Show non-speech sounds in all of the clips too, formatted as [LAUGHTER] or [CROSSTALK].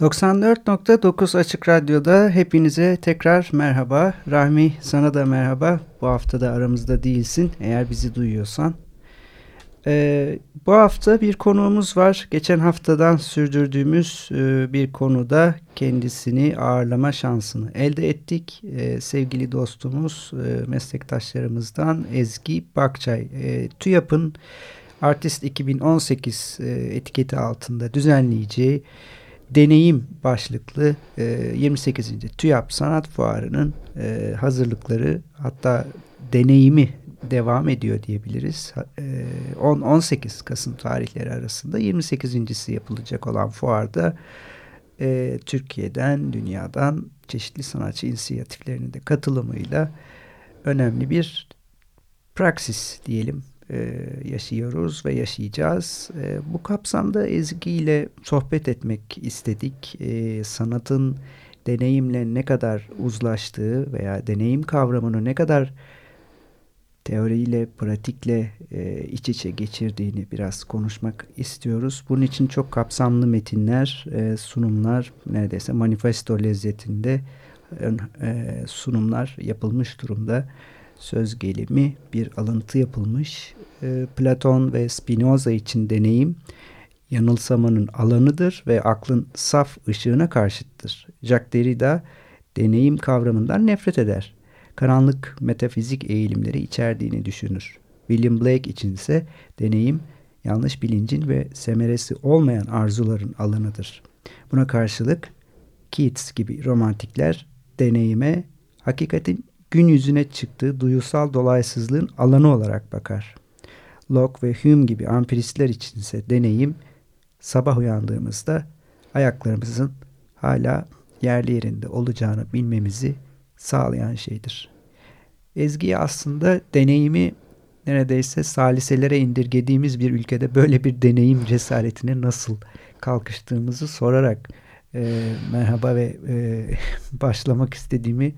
94.9 Açık Radyo'da hepinize tekrar merhaba. Rahmi sana da merhaba. Bu hafta da aramızda değilsin eğer bizi duyuyorsan. Ee, bu hafta bir konuğumuz var. Geçen haftadan sürdürdüğümüz e, bir konuda kendisini ağırlama şansını elde ettik. Ee, sevgili dostumuz, e, meslektaşlarımızdan Ezgi Bakçay. E, TÜYAP'ın Artist 2018 e, etiketi altında düzenleyeceği deneyim başlıklı e, 28. TÜYAP Sanat Fuarı'nın e, hazırlıkları hatta deneyimi devam ediyor diyebiliriz. E, 10-18 Kasım tarihleri arasında 28.si yapılacak olan fuarda e, Türkiye'den, dünyadan çeşitli sanatçı inisiyatiflerinin de katılımıyla önemli bir praksis diyelim e, yaşıyoruz ve yaşayacağız. E, bu kapsamda Ezgi ile sohbet etmek istedik. E, sanatın deneyimle ne kadar uzlaştığı veya deneyim kavramını ne kadar teoriyle, pratikle iç içe geçirdiğini biraz konuşmak istiyoruz. Bunun için çok kapsamlı metinler, sunumlar, neredeyse manifesto lezzetinde sunumlar yapılmış durumda söz gelimi bir alıntı yapılmış. E, Platon ve Spinoza için deneyim yanılsamanın alanıdır ve aklın saf ışığına karşıttır. Jacques Derrida deneyim kavramından nefret eder. Karanlık metafizik eğilimleri içerdiğini düşünür. William Blake için ise deneyim yanlış bilincin ve semeresi olmayan arzuların alanıdır. Buna karşılık Keats gibi romantikler deneyime hakikatin gün yüzüne çıktığı duyusal dolaysızlığın alanı olarak bakar. Locke ve Hume gibi ampiristler içinse deneyim sabah uyandığımızda ayaklarımızın hala yerli yerinde olacağını bilmemizi sağlayan şeydir. Ezgi aslında deneyimi neredeyse saliselere indirgediğimiz bir ülkede böyle bir deneyim cesaretine nasıl kalkıştığımızı sorarak e, merhaba ve e, [LAUGHS] başlamak istediğimi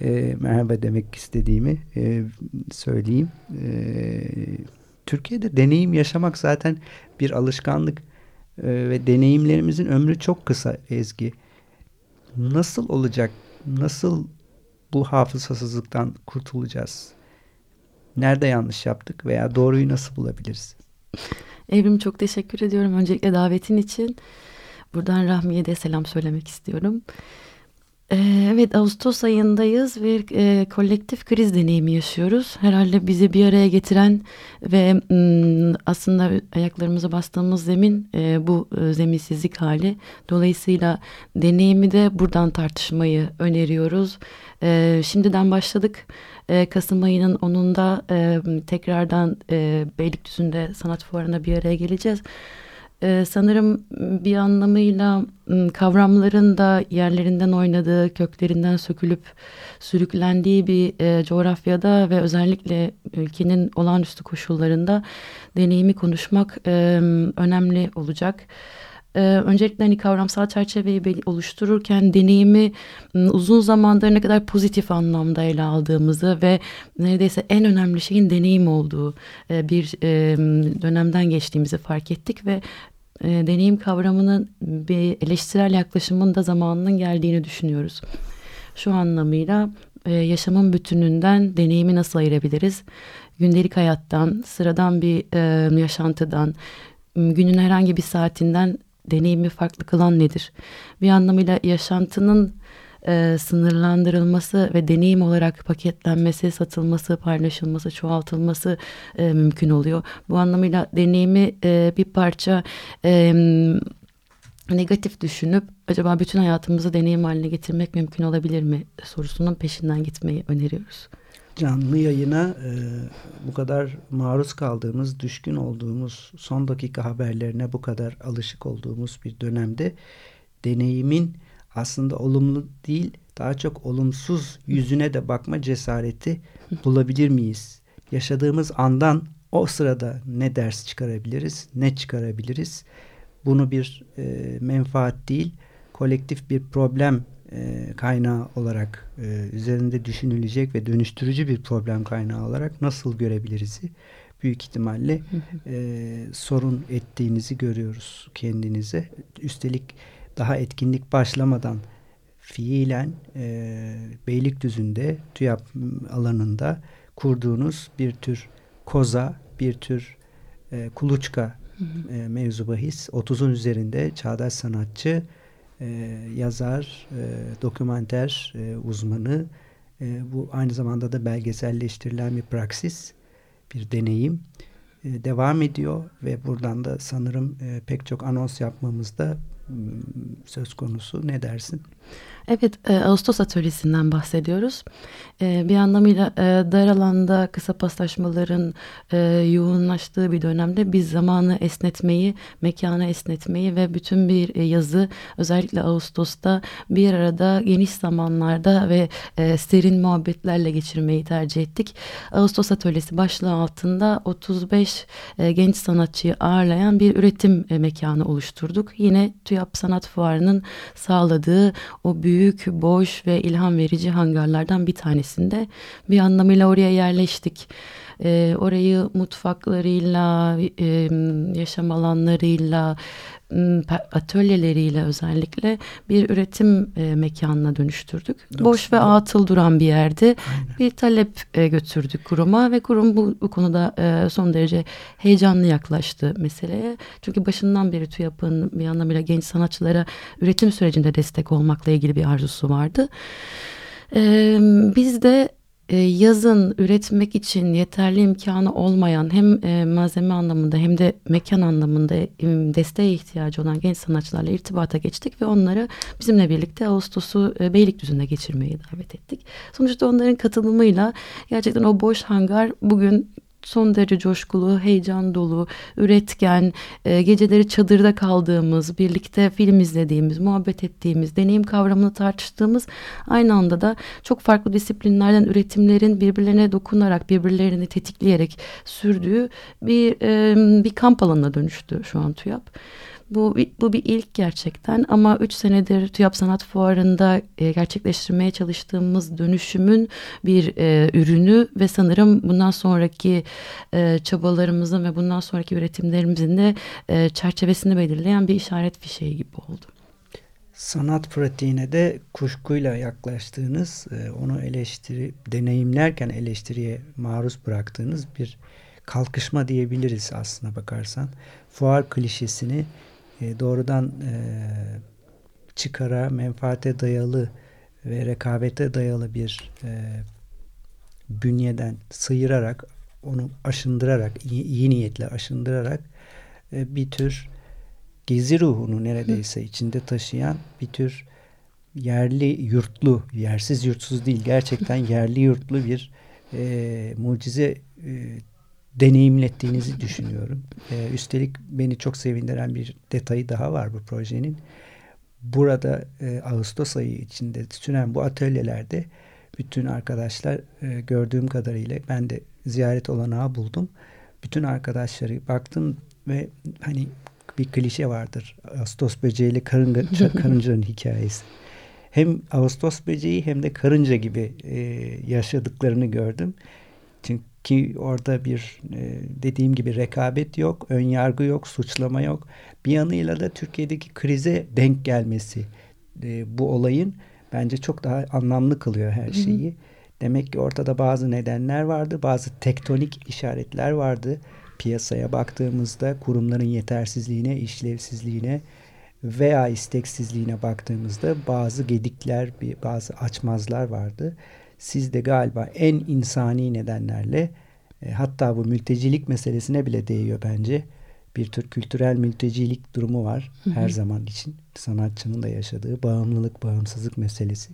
e, merhaba demek istediğimi e, söyleyeyim. E, Türkiye'de deneyim yaşamak zaten bir alışkanlık e, ve deneyimlerimizin ömrü çok kısa Ezgi. Nasıl olacak? Nasıl bu hafızasızlıktan kurtulacağız? Nerede yanlış yaptık veya doğruyu nasıl bulabiliriz? Evrim çok teşekkür ediyorum öncelikle davetin için. Buradan Rahmi'ye de selam söylemek istiyorum. Ee, evet Ağustos ayındayız ve e, kolektif kriz deneyimi yaşıyoruz. Herhalde bizi bir araya getiren ve aslında ayaklarımıza bastığımız zemin e, bu e, zeminsizlik hali. Dolayısıyla deneyimi de buradan tartışmayı öneriyoruz. E, şimdiden başladık. E, Kasım ayının 10'unda e, tekrardan e, Beylikdüzü'nde sanat fuarına bir araya geleceğiz e, sanırım bir anlamıyla kavramların da yerlerinden oynadığı, köklerinden sökülüp sürüklendiği bir e, coğrafyada ve özellikle ülkenin olağanüstü koşullarında deneyimi konuşmak önemli olacak. Ee, öncelikle hani kavramsal çerçeveyi oluştururken deneyimi uzun zamandır ne kadar pozitif anlamda ele aldığımızı ve neredeyse en önemli şeyin deneyim olduğu e, bir dönemden geçtiğimizi fark ettik ve e, deneyim kavramının bir eleştirel yaklaşımın da zamanının geldiğini düşünüyoruz. Şu anlamıyla e, yaşamın bütününden deneyimi nasıl ayırabiliriz? Gündelik hayattan, sıradan bir e, yaşantıdan, günün herhangi bir saatinden deneyimi farklı kılan nedir? Bir anlamıyla yaşantının e, sınırlandırılması ve deneyim olarak paketlenmesi, satılması, paylaşılması, çoğaltılması e, mümkün oluyor. Bu anlamıyla deneyimi e, bir parça e, negatif düşünüp acaba bütün hayatımızı deneyim haline getirmek mümkün olabilir mi sorusunun peşinden gitmeyi öneriyoruz. canlı yayına e, bu kadar maruz kaldığımız, düşkün olduğumuz, son dakika haberlerine bu kadar alışık olduğumuz bir dönemde deneyimin aslında olumlu değil, daha çok olumsuz yüzüne de bakma cesareti bulabilir miyiz? Yaşadığımız andan o sırada ne ders çıkarabiliriz, ne çıkarabiliriz? Bunu bir e, menfaat değil, kolektif bir problem e, kaynağı olarak e, üzerinde düşünülecek ve dönüştürücü bir problem kaynağı olarak nasıl görebiliriz? Büyük ihtimalle e, sorun ettiğinizi görüyoruz kendinize. Üstelik daha etkinlik başlamadan fiilen e, Beylikdüzü'nde TÜYAP alanında kurduğunuz bir tür koza, bir tür e, kuluçka e, mevzu bahis. 30'un üzerinde çağdaş sanatçı, e, yazar, e, dokumenter e, uzmanı. E, bu aynı zamanda da belgeselleştirilen bir praksis, bir deneyim e, devam ediyor ve buradan da sanırım e, pek çok anons yapmamızda söz konusu. Ne dersin? Evet, e, Ağustos atölyesinden bahsediyoruz. E, bir anlamıyla e, dar alanda kısa paslaşmaların yoğunlaştığı bir dönemde biz zamanı esnetmeyi, mekanı esnetmeyi ve bütün bir yazı özellikle Ağustos'ta bir arada geniş zamanlarda ve serin muhabbetlerle geçirmeyi tercih ettik. Ağustos atölyesi başlığı altında 35 e, genç sanatçıyı ağırlayan bir üretim e, mekanı oluşturduk. Yine TÜYAP Sanat Fuarı'nın sağladığı o büyük, boş ve ilham verici hangarlardan bir tanesinde bir anlamıyla oraya yerleştik. E, orayı mutfaklarıyla, e, yaşam alanlarıyla, atölyeleriyle özellikle bir üretim e, mekanına dönüştürdük. Çok Boş ve atıl duran bir yerdi. Aynen. Bir talep e, götürdük kuruma ve kurum bu, bu konuda e, son derece heyecanlı yaklaştı meseleye. Çünkü başından beri TÜYAP'ın bir anlamıyla genç sanatçılara üretim sürecinde destek olmakla ilgili bir arzusu vardı. E, biz de yazın üretmek için yeterli imkanı olmayan hem e, malzeme anlamında hem de mekan anlamında e, desteğe ihtiyacı olan genç sanatçılarla irtibata geçtik ve onları bizimle birlikte Ağustos'u Beylikdüzü'nde geçirmeyi davet ettik. Sonuçta onların katılımıyla gerçekten o boş hangar bugün son derece coşkulu, heyecan dolu, üretken, e, geceleri çadırda kaldığımız, birlikte film izlediğimiz, muhabbet ettiğimiz, deneyim kavramını tartıştığımız, aynı anda da çok farklı disiplinlerden üretimlerin birbirlerine dokunarak, birbirlerini tetikleyerek sürdüğü bir e, bir kamp alanına dönüştü şu an TÜYAP. Bu, bu bir ilk gerçekten ama 3 senedir TÜYAP Sanat Fuarı'nda e, gerçekleştirmeye çalıştığımız dönüşümün bir e, ürünü ve sanırım bundan sonraki e, çabalarımızın ve bundan sonraki üretimlerimizin de e, çerçevesini belirleyen bir işaret fişeği gibi oldu. Sanat pratiğine de kuşkuyla yaklaştığınız, e, onu eleştiri, deneyimlerken eleştiriye maruz bıraktığınız bir kalkışma diyebiliriz aslına bakarsan. Fuar klişesini e, doğrudan e, çıkara, menfaate dayalı ve rekabete dayalı bir e, bünyeden sıyırarak, onu aşındırarak, iyi, iyi niyetle aşındırarak e, bir tür gezi ruhunu neredeyse içinde taşıyan bir tür yerli yurtlu, yersiz yurtsuz değil, gerçekten [LAUGHS] yerli yurtlu bir e, mucize e, deneyimlettiğinizi düşünüyorum. Ee, üstelik beni çok sevindiren bir detayı daha var bu projenin. Burada e, Ağustos ayı içinde süren bu atölyelerde bütün arkadaşlar e, gördüğüm kadarıyla ben de ziyaret olanağı buldum. Bütün arkadaşları baktım ve hani bir klişe vardır. Ağustos böceğiyle karınca, [LAUGHS] karıncanın hikayesi. Hem Ağustos böceği hem de karınca gibi e, yaşadıklarını gördüm. Çünkü ki orada bir e, dediğim gibi rekabet yok, ön yargı yok, suçlama yok. Bir yanıyla da Türkiye'deki krize denk gelmesi e, bu olayın bence çok daha anlamlı kılıyor her şeyi. Hı hı. Demek ki ortada bazı nedenler vardı, bazı tektonik işaretler vardı. Piyasaya baktığımızda kurumların yetersizliğine, işlevsizliğine veya isteksizliğine baktığımızda bazı gedikler, bazı açmazlar vardı. Siz de galiba en insani nedenlerle e, hatta bu mültecilik meselesine bile değiyor bence. Bir tür kültürel mültecilik durumu var her zaman için. Sanatçının da yaşadığı bağımlılık, bağımsızlık meselesi.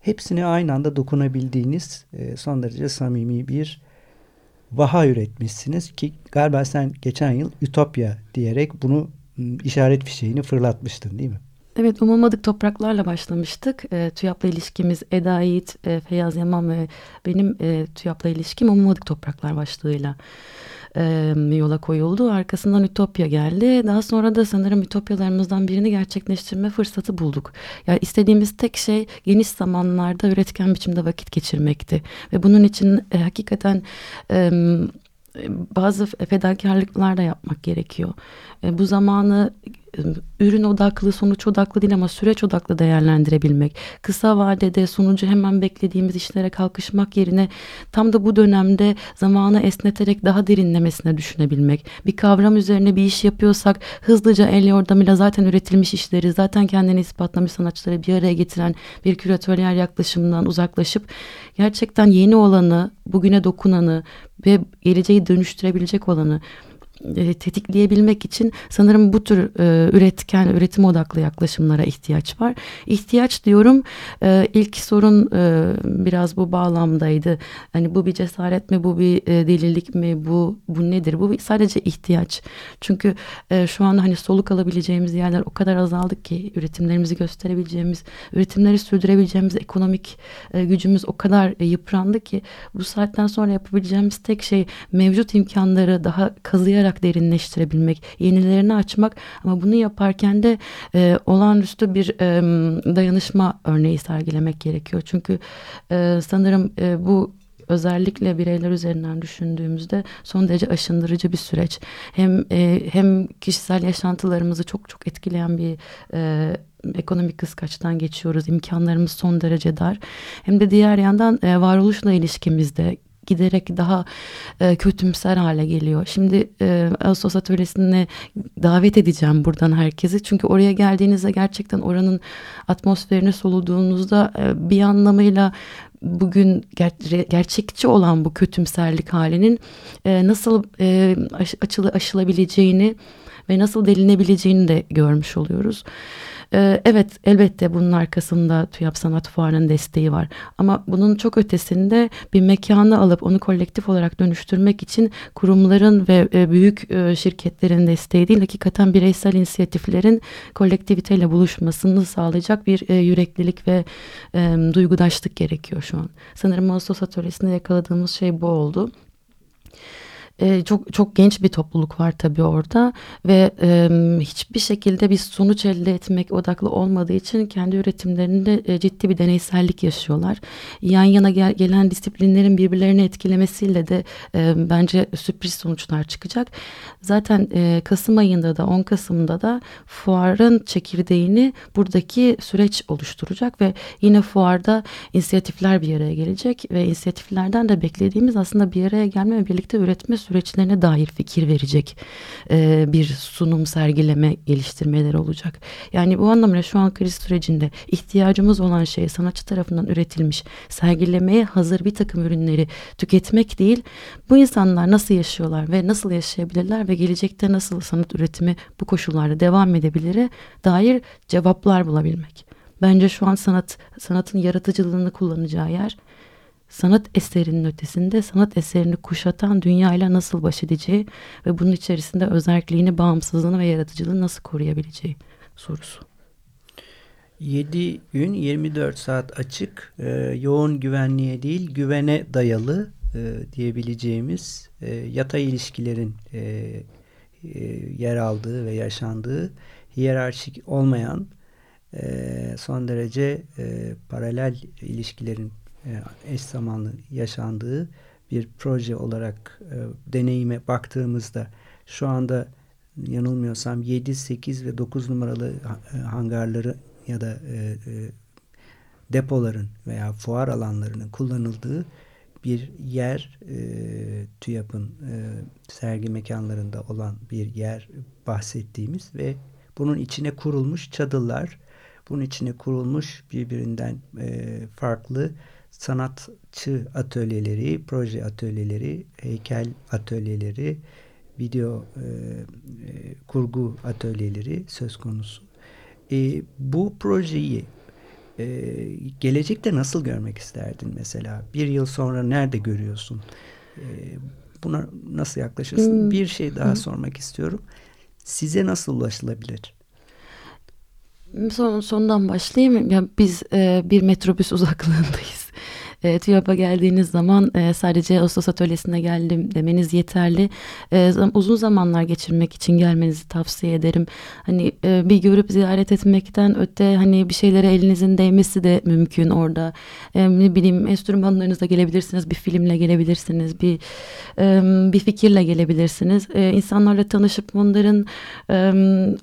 hepsine aynı anda dokunabildiğiniz e, son derece samimi bir vaha üretmişsiniz ki galiba sen geçen yıl Ütopya diyerek bunu işaret fişeğini fırlatmıştın değil mi? Evet umulmadık topraklarla başlamıştık. E, TÜYAP'la ilişkimiz Eda Yiğit, e, Feyyaz Yaman ve benim e, TÜYAP'la ilişkim umulmadık topraklar başlığıyla e, yola koyuldu. Arkasından Ütopya geldi. Daha sonra da sanırım Ütopyalarımızdan birini gerçekleştirme fırsatı bulduk. Yani istediğimiz tek şey geniş zamanlarda üretken biçimde vakit geçirmekti. Ve bunun için e, hakikaten... E, bazı fedakarlıklar da yapmak gerekiyor. E, bu zamanı ürün odaklı, sonuç odaklı değil ama süreç odaklı değerlendirebilmek. Kısa vadede sonucu hemen beklediğimiz işlere kalkışmak yerine tam da bu dönemde zamanı esneterek daha derinlemesine düşünebilmek. Bir kavram üzerine bir iş yapıyorsak hızlıca el yordamıyla zaten üretilmiş işleri, zaten kendini ispatlamış sanatçıları bir araya getiren bir küratörler yaklaşımından uzaklaşıp gerçekten yeni olanı, bugüne dokunanı ve geleceği dönüştürebilecek olanı e, tetikleyebilmek için sanırım bu tür e, üretken, üretim odaklı yaklaşımlara ihtiyaç var. İhtiyaç diyorum e, ilk sorun e, biraz bu bağlamdaydı. Hani bu bir cesaret mi, bu bir e, delilik mi, bu bu nedir? Bu sadece ihtiyaç. Çünkü e, şu anda hani soluk alabileceğimiz yerler o kadar azaldı ki üretimlerimizi gösterebileceğimiz, üretimleri sürdürebileceğimiz ekonomik e, gücümüz o kadar e, yıprandı ki bu saatten sonra yapabileceğimiz tek şey mevcut imkanları daha kazıyarak olarak derinleştirebilmek, yenilerini açmak ama bunu yaparken de e, olağanüstü bir e, dayanışma örneği sergilemek gerekiyor. Çünkü e, sanırım e, bu özellikle bireyler üzerinden düşündüğümüzde son derece aşındırıcı bir süreç. Hem e, hem kişisel yaşantılarımızı çok çok etkileyen bir e, ekonomik kıskaçtan geçiyoruz. İmkanlarımız son derece dar. Hem de diğer yandan e, varoluşla ilişkimizde giderek daha e, kötümser hale geliyor. Şimdi e, Ağustos Atölyesi'ne davet edeceğim buradan herkesi. Çünkü oraya geldiğinizde gerçekten oranın atmosferini soluduğunuzda e, bir anlamıyla bugün ger- gerçekçi olan bu kötümserlik halinin e, nasıl e, aş- açılı aşılabileceğini ve nasıl delinebileceğini de görmüş oluyoruz. Ee, evet elbette bunun arkasında TÜYAP Sanat Fuarı'nın desteği var. Ama bunun çok ötesinde bir mekanı alıp onu kolektif olarak dönüştürmek için kurumların ve e, büyük e, şirketlerin desteği değil hakikaten bireysel inisiyatiflerin kolektiviteyle buluşmasını sağlayacak bir e, yüreklilik ve duygudaşlık gerekiyor şu an. Sanırım Ağustos Atölyesi'nde yakaladığımız şey bu oldu. E, çok çok genç bir topluluk var tabii orada ve e, hiçbir şekilde bir sonuç elde etmek odaklı olmadığı için kendi üretimlerinde e, ciddi bir deneysellik yaşıyorlar. Yan yana gel, gelen disiplinlerin birbirlerini etkilemesiyle de e, bence sürpriz sonuçlar çıkacak. Zaten e, Kasım ayında da 10 Kasım'da da fuarın çekirdeğini buradaki süreç oluşturacak ve yine fuarda inisiyatifler bir araya gelecek ve inisiyatiflerden de beklediğimiz aslında bir araya gelme ve birlikte üretme süreçlerine dair fikir verecek e, bir sunum, sergileme, geliştirmeler olacak. Yani bu anlamda şu an kriz sürecinde ihtiyacımız olan şey sanatçı tarafından üretilmiş, sergilemeye hazır bir takım ürünleri tüketmek değil. Bu insanlar nasıl yaşıyorlar ve nasıl yaşayabilirler ve gelecekte nasıl sanat üretimi bu koşullarda devam edebilir dair cevaplar bulabilmek. Bence şu an sanat sanatın yaratıcılığını kullanacağı yer sanat eserinin ötesinde sanat eserini kuşatan dünyayla nasıl baş edeceği ve bunun içerisinde özelliğini, bağımsızlığını ve yaratıcılığını nasıl koruyabileceği sorusu. 7 gün 24 saat açık, e, yoğun güvenliğe değil güvene dayalı e, diyebileceğimiz e, yatay ilişkilerin e, e, yer aldığı ve yaşandığı hiyerarşik olmayan e, son derece e, paralel ilişkilerin eş zamanlı yaşandığı bir proje olarak e, deneyime baktığımızda şu anda yanılmıyorsam 7, 8 ve 9 numaralı e, hangarları ya da e, e, depoların veya fuar alanlarının kullanıldığı bir yer e, TÜYAP'ın e, sergi mekanlarında olan bir yer bahsettiğimiz ve bunun içine kurulmuş çadırlar, bunun içine kurulmuş birbirinden e, farklı sanatçı atölyeleri, proje atölyeleri, heykel atölyeleri, video e, e, kurgu atölyeleri söz konusu. E, bu projeyi e, gelecekte nasıl görmek isterdin mesela? Bir yıl sonra nerede görüyorsun? E, buna nasıl yaklaşırsın? Hmm. Bir şey daha hmm. sormak istiyorum. Size nasıl ulaşılabilir? Son, sondan başlayayım. Ya biz e, bir metrobüs uzaklığındayız. E, TÜYAP'a geldiğiniz zaman e, sadece Ağustos atölyesine geldim demeniz yeterli. E, uzun zamanlar geçirmek için gelmenizi tavsiye ederim. Hani e, bir görüp ziyaret etmekten öte hani bir şeylere elinizin değmesi de mümkün orada. E, ne bileyim enstrümanlarınızla gelebilirsiniz, bir filmle gelebilirsiniz, bir e, bir fikirle gelebilirsiniz. E, insanlarla tanışıp onların e,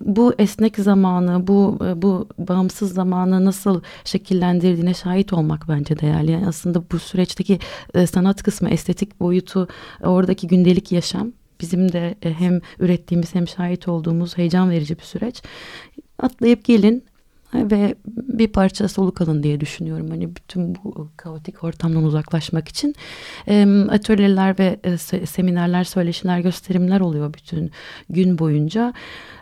bu esnek zamanı, bu bu bağımsız zamanı nasıl şekillendirdiğine şahit olmak bence değerli. Yani aslında aslında bu süreçteki e, sanat kısmı, estetik boyutu, oradaki gündelik yaşam bizim de e, hem ürettiğimiz hem şahit olduğumuz heyecan verici bir süreç. Atlayıp gelin ve bir parça soluk alın diye düşünüyorum. Hani bütün bu kaotik ortamdan uzaklaşmak için atölyeler ve e, seminerler, söyleşiler, gösterimler oluyor bütün gün boyunca.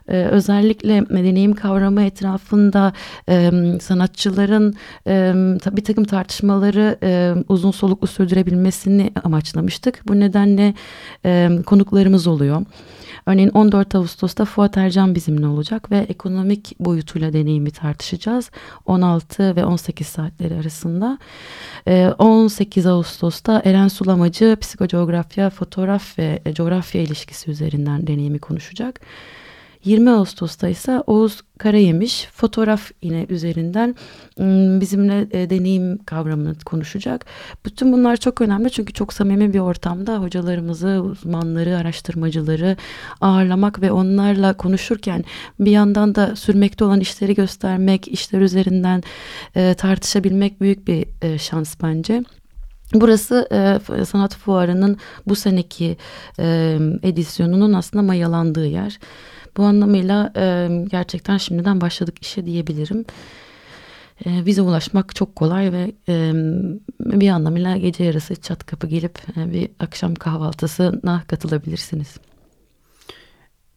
Ee, özellikle deneyim kavramı etrafında e, sanatçıların e, bir takım tartışmaları e, uzun soluklu sürdürebilmesini amaçlamıştık. Bu nedenle e, konuklarımız oluyor. Örneğin 14 Ağustos'ta Fuat Ercan bizimle olacak ve ekonomik boyutuyla deneyimi tartışacağız. 16 ve 18 saatleri arasında. 18 Ağustos'ta Eren Sulamacı psikocoğrafya, fotoğraf ve coğrafya ilişkisi üzerinden deneyimi konuşacak. 20 Ağustos'ta ise Oğuz Karayemiş fotoğraf yine üzerinden bizimle e, deneyim kavramını konuşacak. Bütün bunlar çok önemli çünkü çok samimi bir ortamda hocalarımızı, uzmanları, araştırmacıları ağırlamak ve onlarla konuşurken bir yandan da sürmekte olan işleri göstermek, işler üzerinden e, tartışabilmek büyük bir e, şans bence. Burası e, sanat fuarının bu seneki e, edisyonunun aslında mayalandığı yer. Bu anlamıyla e, gerçekten şimdiden başladık işe diyebilirim. E, vize ulaşmak çok kolay ve e, bir anlamıyla gece yarısı çat kapı gelip e, bir akşam kahvaltısına katılabilirsiniz.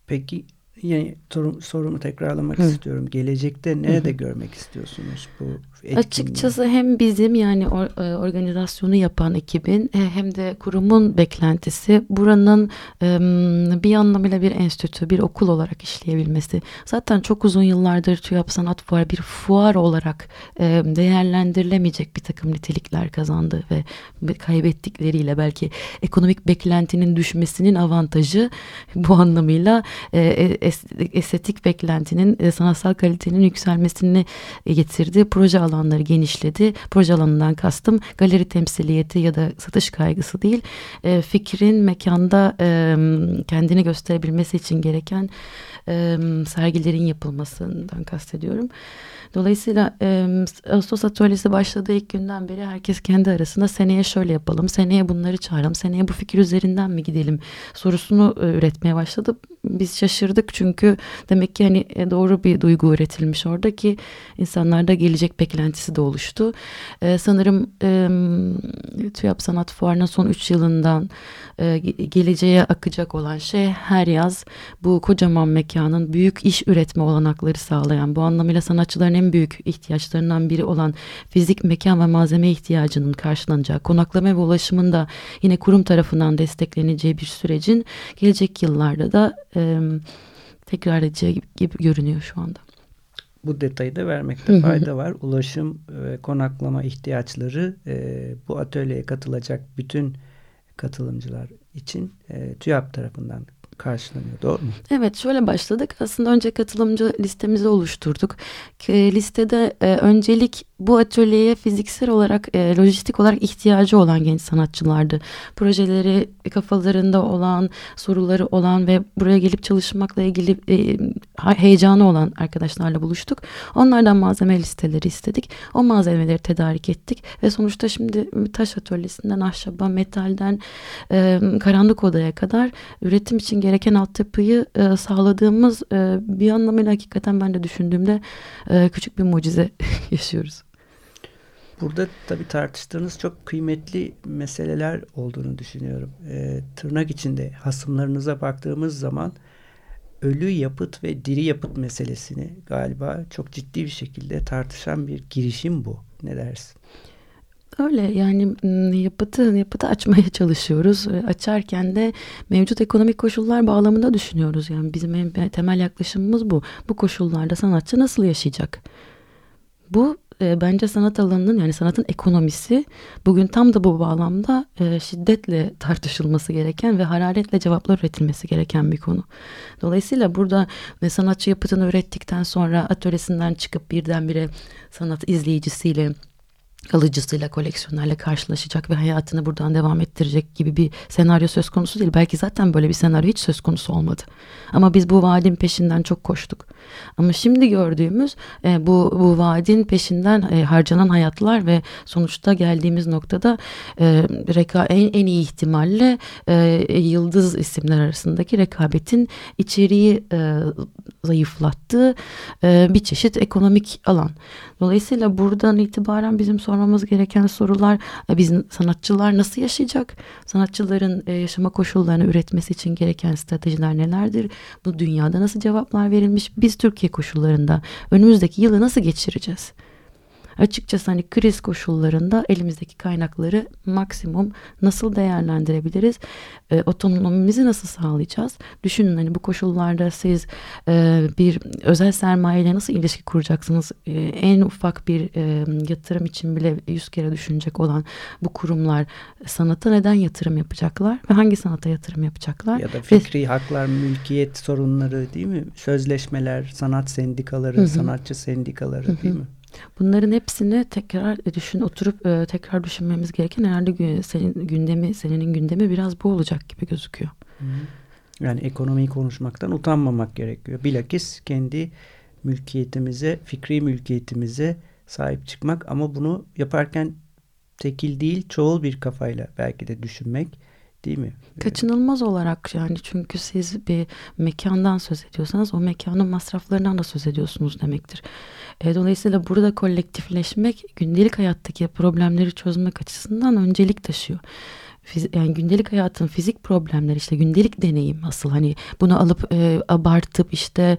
Peki yine sorumu tekrarlamak Hı. istiyorum. Gelecekte nerede Hı. görmek istiyorsunuz bu etkinliği? Açıkçası hem bizim yani or, e, organizasyonu yapan ekibin e, hem de kurumun beklentisi buranın bir anlamıyla bir enstitü, bir okul olarak işleyebilmesi. Zaten çok uzun yıllardır TÜYAP Sanat Fuarı bir fuar olarak değerlendirilemeyecek bir takım nitelikler kazandı ve kaybettikleriyle belki ekonomik beklentinin düşmesinin avantajı bu anlamıyla e, estetik beklentinin, e, sanatsal kalitenin yükselmesini getirdi. Proje alanları genişledi. Proje alanından kastım galeri temsiliyeti ya da satış kaygısı değil. E, fikrin mekanda e, kendini gösterebilmesi için gereken e, sergilerin yapılmasından kastediyorum. Dolayısıyla e, Ağustos atölyesi başladığı ilk günden beri herkes kendi arasında seneye şöyle yapalım, seneye bunları çağıralım, seneye bu fikir üzerinden mi gidelim sorusunu e, üretmeye başladı. Biz şaşırdık çünkü demek ki hani e, doğru bir duygu üretilmiş orada ki insanlarda gelecek beklentisi de oluştu. E, sanırım e, TÜYAP Sanat Fuarı'nın son 3 yılından e, geleceğe akacak olan şey her yaz bu kocaman mekanın büyük iş üretme olanakları sağlayan bu anlamıyla sanatçıların en büyük ihtiyaçlarından biri olan fizik mekan ve malzeme ihtiyacının karşılanacağı konaklama ve ulaşımın da yine kurum tarafından destekleneceği bir sürecin gelecek yıllarda da e, tekrar edeceği gibi, gibi görünüyor şu anda bu detayı da vermekte fayda var. Ulaşım ve konaklama ihtiyaçları e, bu atölyeye katılacak bütün katılımcılar için e, TÜYAP tarafından karşılanıyor. Doğru mu? Evet şöyle başladık. Aslında önce katılımcı listemizi oluşturduk. E, listede öncelik bu atölyeye fiziksel olarak, e, lojistik olarak ihtiyacı olan genç sanatçılardı. Projeleri kafalarında olan, soruları olan ve buraya gelip çalışmakla ilgili e, heyecanı olan arkadaşlarla buluştuk. Onlardan malzeme listeleri istedik. O malzemeleri tedarik ettik ve sonuçta şimdi taş atölyesinden ahşaba, metalden e, karanlık odaya kadar üretim için gereken altyapıyı e, sağladığımız e, bir anlamıyla hakikaten ben de düşündüğümde e, küçük bir mucize [LAUGHS] yaşıyoruz. Burada tabii tartıştığınız çok kıymetli meseleler olduğunu düşünüyorum. E, tırnak içinde hasımlarınıza baktığımız zaman ölü yapıt ve diri yapıt meselesini galiba çok ciddi bir şekilde tartışan bir girişim bu. Ne dersin? Öyle yani yapıtı yapıtı açmaya çalışıyoruz. Açarken de mevcut ekonomik koşullar bağlamında düşünüyoruz. Yani bizim en temel yaklaşımımız bu. Bu koşullarda sanatçı nasıl yaşayacak? Bu e, bence sanat alanının yani sanatın ekonomisi bugün tam da bu bağlamda e, şiddetle tartışılması gereken ve hararetle cevaplar üretilmesi gereken bir konu. Dolayısıyla burada e, sanatçı yapıtını ürettikten sonra atölyesinden çıkıp birdenbire sanat izleyicisiyle alıcısıyla, koleksiyonerle karşılaşacak ve hayatını buradan devam ettirecek gibi bir senaryo söz konusu değil. Belki zaten böyle bir senaryo hiç söz konusu olmadı. Ama biz bu vaadin peşinden çok koştuk. Ama şimdi gördüğümüz e, bu, bu vaadin peşinden e, harcanan hayatlar ve sonuçta geldiğimiz noktada e, reka, en, en iyi ihtimalle e, yıldız isimler arasındaki rekabetin içeriği e, zayıflattığı e, bir çeşit ekonomik alan. Dolayısıyla buradan itibaren bizim sormamız gereken sorular e, bizim sanatçılar nasıl yaşayacak? Sanatçıların e, yaşama koşullarını üretmesi için gereken stratejiler nelerdir? Bu dünyada nasıl cevaplar verilmiş? Biz Türkiye koşullarında önümüzdeki yılı nasıl geçireceğiz? Açıkçası hani kriz koşullarında elimizdeki kaynakları maksimum nasıl değerlendirebiliriz? E, otonomimizi nasıl sağlayacağız? Düşünün hani bu koşullarda siz e, bir özel sermayeyle nasıl ilişki kuracaksınız? E, en ufak bir e, yatırım için bile yüz kere düşünecek olan bu kurumlar sanata neden yatırım yapacaklar ve hangi sanata yatırım yapacaklar? Ya da fikri ve, haklar, mülkiyet sorunları değil mi? Sözleşmeler, sanat sendikaları, hı sanatçı sendikaları hı hı. değil mi? Bunların hepsini tekrar düşün oturup e, tekrar düşünmemiz gereken herhalde senin gündemi senenin gündemi biraz bu olacak gibi gözüküyor. Yani ekonomiyi konuşmaktan utanmamak gerekiyor. Bilakis kendi mülkiyetimize, fikri mülkiyetimize sahip çıkmak ama bunu yaparken tekil değil çoğul bir kafayla belki de düşünmek değil mi? Kaçınılmaz olarak yani çünkü siz bir mekandan söz ediyorsanız o mekanın masraflarından da söz ediyorsunuz demektir. E, dolayısıyla burada kolektifleşmek gündelik hayattaki problemleri çözmek açısından öncelik taşıyor. Fiz yani gündelik hayatın fizik problemleri işte gündelik deneyim asıl hani bunu alıp e, abartıp işte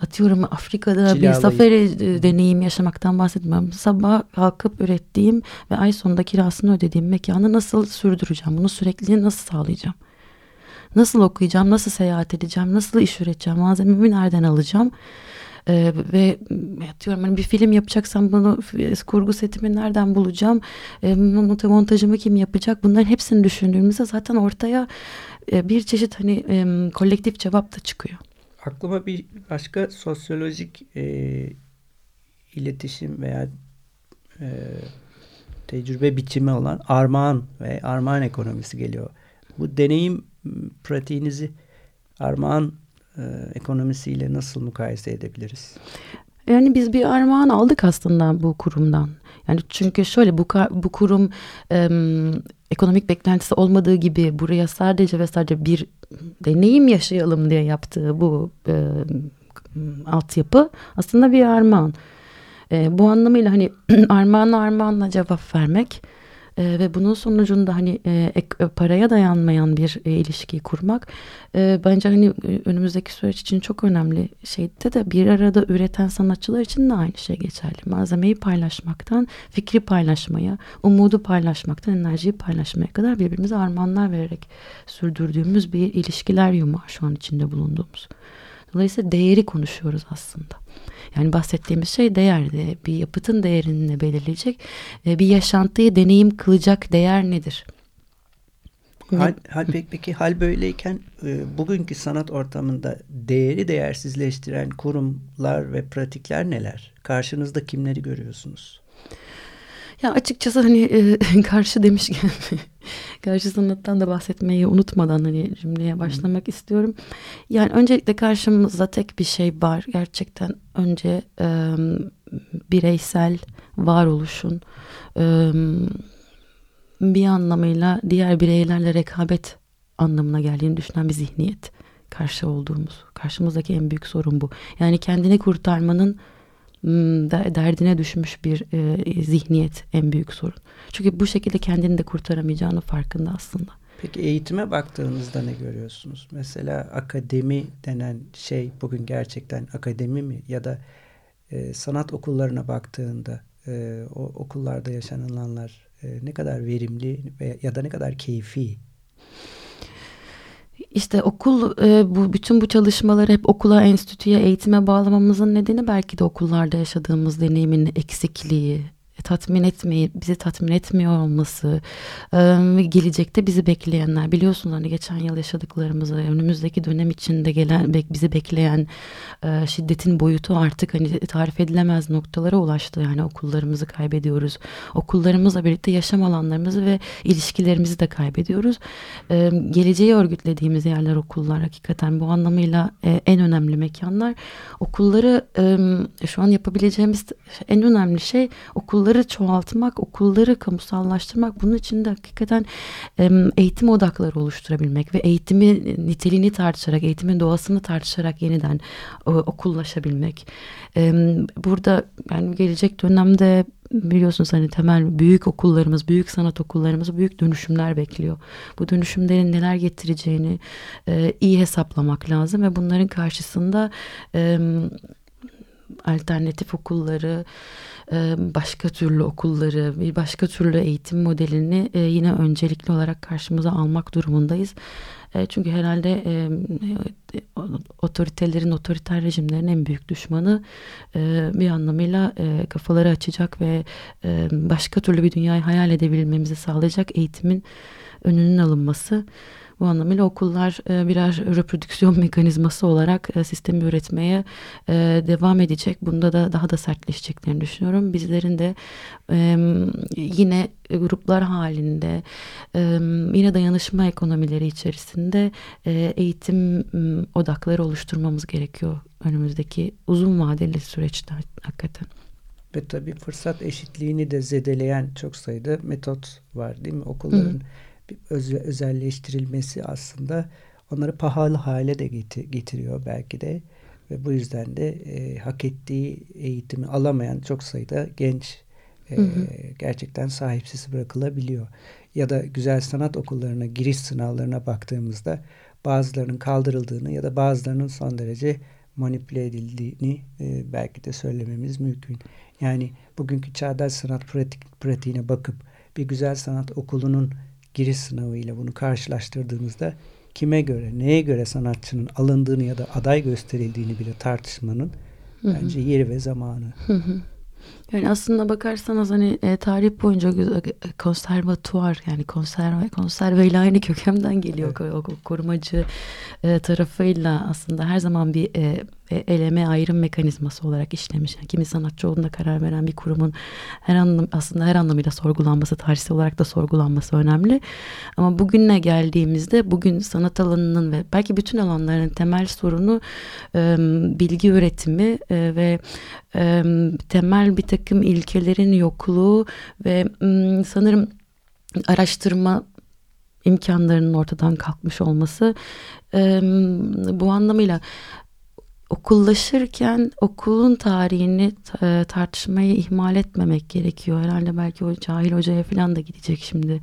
atıyorum Afrika'da Cilalayı. bir safari e, deneyim yaşamaktan bahsetmiyorum. Sabah kalkıp ürettiğim ve ay sonunda kirasını ödediğim mekanı nasıl sürdüreceğim? Bunu sürekliliğini nasıl sağlayacağım? Nasıl okuyacağım? Nasıl seyahat edeceğim? Nasıl iş üreteceğim? Malzememi nereden alacağım? Ee, ve atıyorum hani bir film yapacaksam bunu kurgu setimi nereden bulacağım? E, montajımı kim yapacak? Bunların hepsini düşündüğümüzde zaten ortaya e, bir çeşit hani e, kolektif cevap da çıkıyor. Aklıma bir başka sosyolojik e, iletişim veya e, tecrübe biçimi olan armağan ve armağan ekonomisi geliyor. Bu deneyim pratiğinizi armağan e, ekonomisiyle nasıl mukayese edebiliriz? Yani biz bir armağan aldık aslında bu kurumdan. Yani çünkü şöyle bu bu kurum e, ekonomik beklentisi olmadığı gibi buraya sadece ve sadece bir deneyim yaşayalım diye yaptığı bu e, altyapı aslında bir armağan. E, bu anlamıyla hani [CLEARS THROAT] armağan armağanla cevap vermek e, ve bunun sonucunda hani e, ek, e, paraya dayanmayan bir e, ilişkiyi kurmak e, bence hani e, önümüzdeki süreç için çok önemli şeyde de bir arada üreten sanatçılar için de aynı şey geçerli. Malzemeyi paylaşmaktan fikri paylaşmaya, umudu paylaşmaktan enerjiyi paylaşmaya kadar birbirimize armağanlar vererek sürdürdüğümüz bir ilişkiler yumağı şu an içinde bulunduğumuz. Dolayısıyla değeri konuşuyoruz aslında. Yani bahsettiğimiz şey değerdi. Bir yapıtın değerini belirleyecek. Bir yaşantıyı deneyim kılacak değer nedir? Hal, hal peki hal böyleyken e, bugünkü sanat ortamında değeri değersizleştiren kurumlar ve pratikler neler? Karşınızda kimleri görüyorsunuz? Ya açıkçası hani e, [LAUGHS] karşı demişken karşı sanattan da bahsetmeyi unutmadan hani cümleye başlamak Hı. istiyorum. Yani öncelikle karşımızda tek bir şey var. Gerçekten önce e, bireysel varoluşun e, bir anlamıyla diğer bireylerle rekabet anlamına geldiğini düşünen bir zihniyet karşı olduğumuz. Karşımızdaki en büyük sorun bu. Yani kendini kurtarmanın Hmm, derdine düşmüş bir e, zihniyet en büyük sorun. Çünkü bu şekilde kendini de kurtaramayacağını farkında aslında. Peki eğitime baktığınızda ne görüyorsunuz? Mesela akademi denen şey bugün gerçekten akademi mi? Ya da e, sanat okullarına baktığında e, o okullarda yaşanılanlar e, ne kadar verimli ve ya da ne kadar keyfi? İşte okul e, bu bütün bu çalışmaları hep okula, enstitüye, eğitime bağlamamızın nedeni belki de okullarda yaşadığımız deneyimin eksikliği, tatmin etmeyi, bizi tatmin etmiyor olması, e, gelecekte bizi bekleyenler. Biliyorsunuz hani geçen yıl yaşadıklarımızı, önümüzdeki dönem içinde gelen bizi bekleyen e, şiddetin boyutu artık hani tarif edilemez noktalara ulaştı. Yani okullarımızı kaybediyoruz. Okullarımızla birlikte yaşam alanlarımızı ve ilişkilerimizi de kaybediyoruz. E, geleceği örgütlediğimiz yerler okullar hakikaten bu anlamıyla e, en önemli mekanlar. Okulları şu an yapabileceğimiz en önemli şey okulları okulları çoğaltmak, okulları kamusallaştırmak, bunun için de hakikaten eğitim odakları oluşturabilmek ve eğitimi niteliğini tartışarak, eğitimin doğasını tartışarak yeniden okullaşabilmek. Burada yani gelecek dönemde biliyorsunuz hani temel büyük okullarımız, büyük sanat okullarımız büyük dönüşümler bekliyor. Bu dönüşümlerin neler getireceğini e, iyi hesaplamak lazım ve bunların karşısında e, alternatif okulları, başka türlü okulları, bir başka türlü eğitim modelini yine öncelikli olarak karşımıza almak durumundayız. Çünkü herhalde otoritelerin, otoriter rejimlerin en büyük düşmanı bir anlamıyla kafaları açacak ve başka türlü bir dünyayı hayal edebilmemizi sağlayacak eğitimin önünün alınması. Bu anlamıyla okullar e, birer reprodüksiyon [LAUGHS] mekanizması olarak e, sistemi üretmeye e, devam edecek. Bunda da daha da sertleşeceklerini düşünüyorum. Bizlerin de yine gruplar halinde yine dayanışma ekonomileri içerisinde eğitim odakları oluşturmamız gerekiyor önümüzdeki uzun vadeli süreçte hakikaten. Ve tabii fırsat eşitliğini de zedeleyen çok sayıda metot var değil mi? Okulların Hı öz, özelleştirilmesi aslında onları pahalı hale de getiriyor belki de ve bu yüzden de e, hak ettiği eğitimi alamayan çok sayıda genç e, hı hı. gerçekten sahipsiz bırakılabiliyor. Ya da güzel sanat okullarına giriş sınavlarına baktığımızda bazılarının kaldırıldığını ya da bazılarının son derece manipüle edildiğini e, belki de söylememiz mümkün. Yani bugünkü çağdaş sanat pratik, pratiğine bakıp bir güzel sanat okulunun giriş sınavıyla bunu karşılaştırdığımızda kime göre, neye göre sanatçının alındığını ya da aday gösterildiğini bile tartışmanın hı hı. bence yeri ve zamanı. Hı hı. Yani aslında bakarsanız hani e, tarih boyunca e, konservatuvar yani konserve konserveyle aynı [LAUGHS] kökemden geliyor. Evet. O, o korumacı e, tarafıyla aslında her zaman bir e, e, eleme ayrım mekanizması olarak işlemiş. Yani kimi sanatçı olduğunda karar veren bir kurumun her anlam aslında her anlamıyla sorgulanması, tarihsel olarak da sorgulanması önemli. Ama bugüne geldiğimizde bugün sanat alanının ve belki bütün alanların temel sorunu e, bilgi üretimi e, ve e, temel bir takım ilkelerin yokluğu ve sanırım araştırma imkanlarının ortadan kalkmış olması bu anlamıyla okullaşırken okulun tarihini e, tartışmayı ihmal etmemek gerekiyor. Herhalde belki o cahil hocaya falan da gidecek şimdi.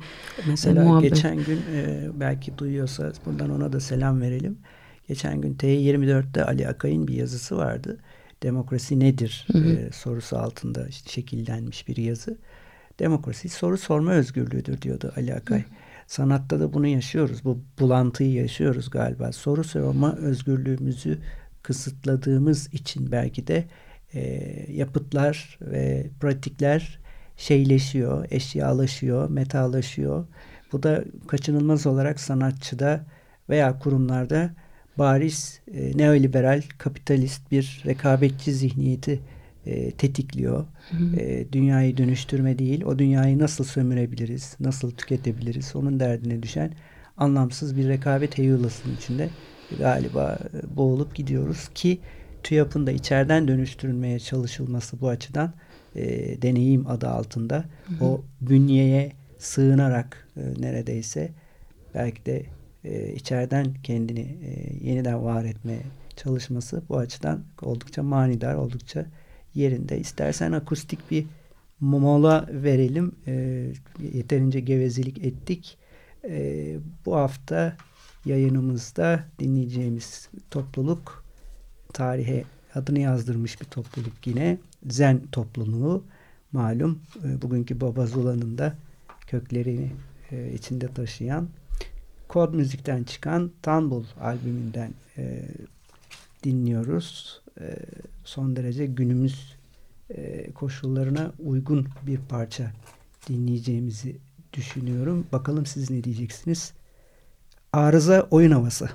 Mesela e, geçen gün e, belki duyuyorsa buradan ona da selam verelim. Geçen gün T24'te Ali Akay'ın bir yazısı vardı. Demokrasi nedir hı hı. E, sorusu altında şekillenmiş bir yazı. Demokrasi soru sorma özgürlüğüdür diyordu Ali Akay. Hı. Sanatta da bunu yaşıyoruz. Bu bulantıyı yaşıyoruz galiba. Soru sorma özgürlüğümüzü kısıtladığımız için belki de e, yapıtlar ve pratikler şeyleşiyor, eşyalaşıyor, metalaşıyor. Bu da kaçınılmaz olarak sanatçıda veya kurumlarda bariz e, neoliberal, kapitalist bir rekabetçi zihniyeti e, tetikliyor. Hı hı. E, dünyayı dönüştürme değil, o dünyayı nasıl sömürebiliriz, nasıl tüketebiliriz, onun derdine düşen anlamsız bir rekabet heyulasının içinde galiba e, boğulup gidiyoruz ki TÜYAP'ın da içeriden dönüştürülmeye çalışılması bu açıdan e, deneyim adı altında hı hı. o bünyeye sığınarak e, neredeyse belki de e, içeriden kendini e, yeniden var etmeye çalışması bu açıdan oldukça manidar, oldukça yerinde. İstersen akustik bir mola verelim. E, yeterince gevezelik ettik. E, bu hafta yayınımızda dinleyeceğimiz topluluk tarihe adını yazdırmış bir topluluk yine. Zen topluluğu malum bugünkü Baba Zula'nın da köklerini içinde taşıyan Kod Müzik'ten çıkan Tanbul albümünden e, dinliyoruz. E, son derece günümüz e, koşullarına uygun bir parça dinleyeceğimizi düşünüyorum. Bakalım siz ne diyeceksiniz? Arıza oyun havası.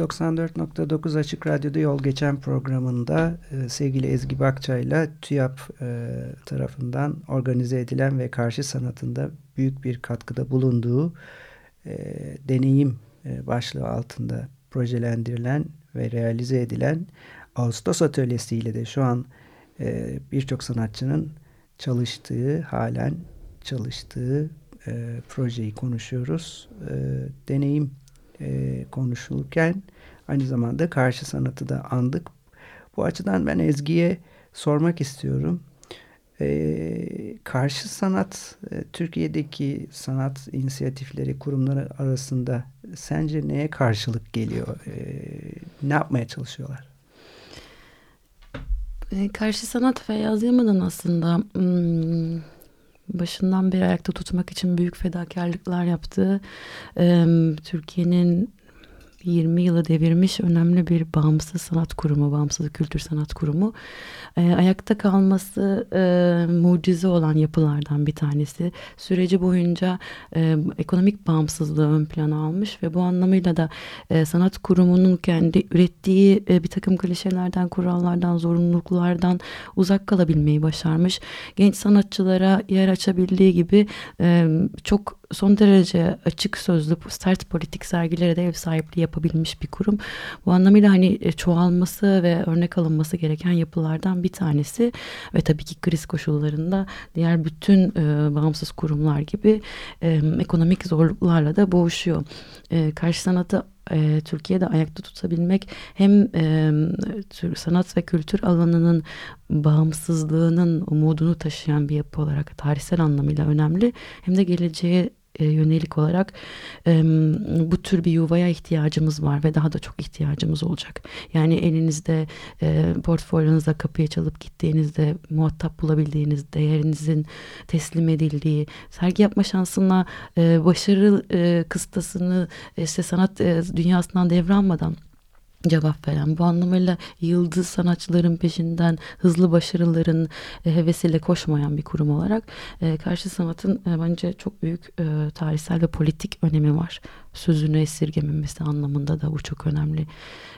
94.9 Açık Radyo'da Yol Geçen programında e, sevgili Ezgi Bakça ile TÜYAP e, tarafından organize edilen ve karşı sanatında büyük bir katkıda bulunduğu e, deneyim e, başlığı altında projelendirilen ve realize edilen Ağustos Atölyesi ile de şu an e, birçok sanatçının çalıştığı, halen çalıştığı e, projeyi konuşuyoruz. E, deneyim e, konuşulurken aynı zamanda karşı sanatı da andık. Bu açıdan ben Ezgi'ye sormak istiyorum. E, karşı sanat e, Türkiye'deki sanat inisiyatifleri kurumları arasında sence neye karşılık geliyor? E, ne yapmaya çalışıyorlar? E, karşı sanat Feyyaz Yaman'ın aslında hmm, başından beri ayakta tutmak için büyük fedakarlıklar yaptığı e, Türkiye'nin 20 yılı devirmiş önemli bir bağımsız sanat kurumu, bağımsız kültür sanat kurumu. E, ayakta kalması e, mucize olan yapılardan bir tanesi. Süreci boyunca e, ekonomik bağımsızlığı ön plana almış ve bu anlamıyla da e, sanat kurumunun kendi ürettiği e, bir takım klişelerden, kurallardan, zorunluluklardan uzak kalabilmeyi başarmış. Genç sanatçılara yer açabildiği gibi e, çok son derece açık sözlü sert politik sergilere de ev sahipliği yapabilmiş bir kurum. Bu anlamıyla hani e, çoğalması ve örnek alınması gereken yapılardan bir tanesi ve tabii ki kriz koşullarında diğer bütün e, bağımsız kurumlar gibi e, ekonomik zorluklarla da boğuşuyor. E, karşı sanatı e, Türkiye'de ayakta tutabilmek hem e, sanat ve kültür alanının bağımsızlığının umudunu taşıyan bir yapı olarak tarihsel anlamıyla önemli hem de geleceğe e, yönelik olarak e, bu tür bir yuvaya ihtiyacımız var ve daha da çok ihtiyacımız olacak. Yani elinizde e, portfolyonuza kapıya çalıp gittiğinizde muhatap bulabildiğiniz değerinizin teslim edildiği sergi yapma şansına e, başarı e, kıstasını işte sanat e, dünyasından devralmadan cevap veren bu anlamıyla yıldız sanatçıların peşinden hızlı başarıların e, hevesiyle koşmayan bir kurum olarak e, karşı sanatın e, bence çok büyük tarihsel ve politik önemi var. Sözünü esirgememesi anlamında da bu çok önemli.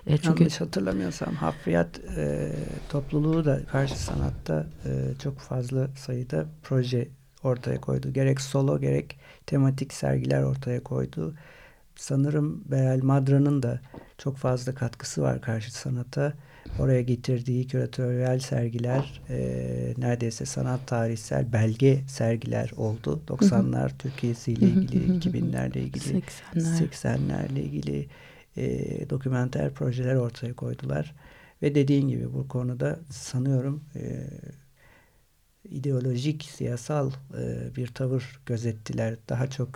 Çünkü Yanlış hatırlamıyorsam hafriyat e, topluluğu da karşı sanatta e, çok fazla sayıda proje ortaya koydu. Gerek solo gerek tematik sergiler ortaya koydu. Sanırım Beral Madra'nın da çok fazla katkısı var karşı sanata. Oraya getirdiği küratöryel sergiler e, neredeyse sanat tarihsel belge sergiler oldu. 90'lar Türkiye'siyle ilgili, 2000'lerle ilgili, 80'ler 80'lerle ilgili e, dokumenter projeler ortaya koydular. Ve dediğin gibi bu konuda sanıyorum e, ideolojik, siyasal e, bir tavır gözettiler. Daha çok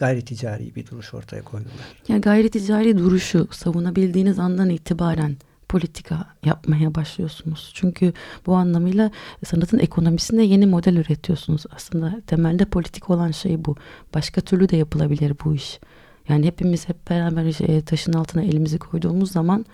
gayri ticari bir duruş ortaya koydular. Yani gayri ticari duruşu savunabildiğiniz andan itibaren politika yapmaya başlıyorsunuz. Çünkü bu anlamıyla sanatın ekonomisinde yeni model üretiyorsunuz. Aslında temelde politik olan şey bu. Başka türlü de yapılabilir bu iş. Yani hepimiz hep beraber taşın altına elimizi koyduğumuz zaman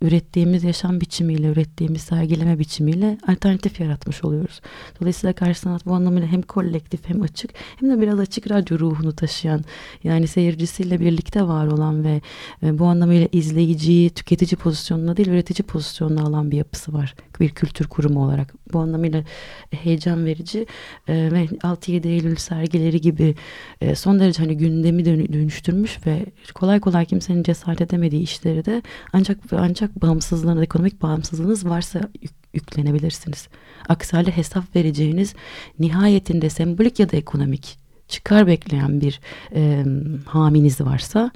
ürettiğimiz yaşam biçimiyle, ürettiğimiz sergileme biçimiyle alternatif yaratmış oluyoruz. Dolayısıyla karşı sanat bu anlamıyla hem kolektif hem açık hem de biraz açık radyo ruhunu taşıyan yani seyircisiyle birlikte var olan ve bu anlamıyla izleyiciyi tüketici pozisyonuna değil üretici pozisyonuna alan bir yapısı var. Bir kültür kurumu olarak. Bu anlamıyla heyecan verici e, ve 6-7 Eylül sergileri gibi e, son derece hani gündemi dönüştürmüş ve kolay kolay kimsenin cesaret edemediği işleri de ancak ancak bağımsızlığınız, ekonomik bağımsızlığınız varsa yük, yüklenebilirsiniz. Aksi hesap vereceğiniz nihayetinde sembolik ya da ekonomik çıkar bekleyen bir e, haminiz varsa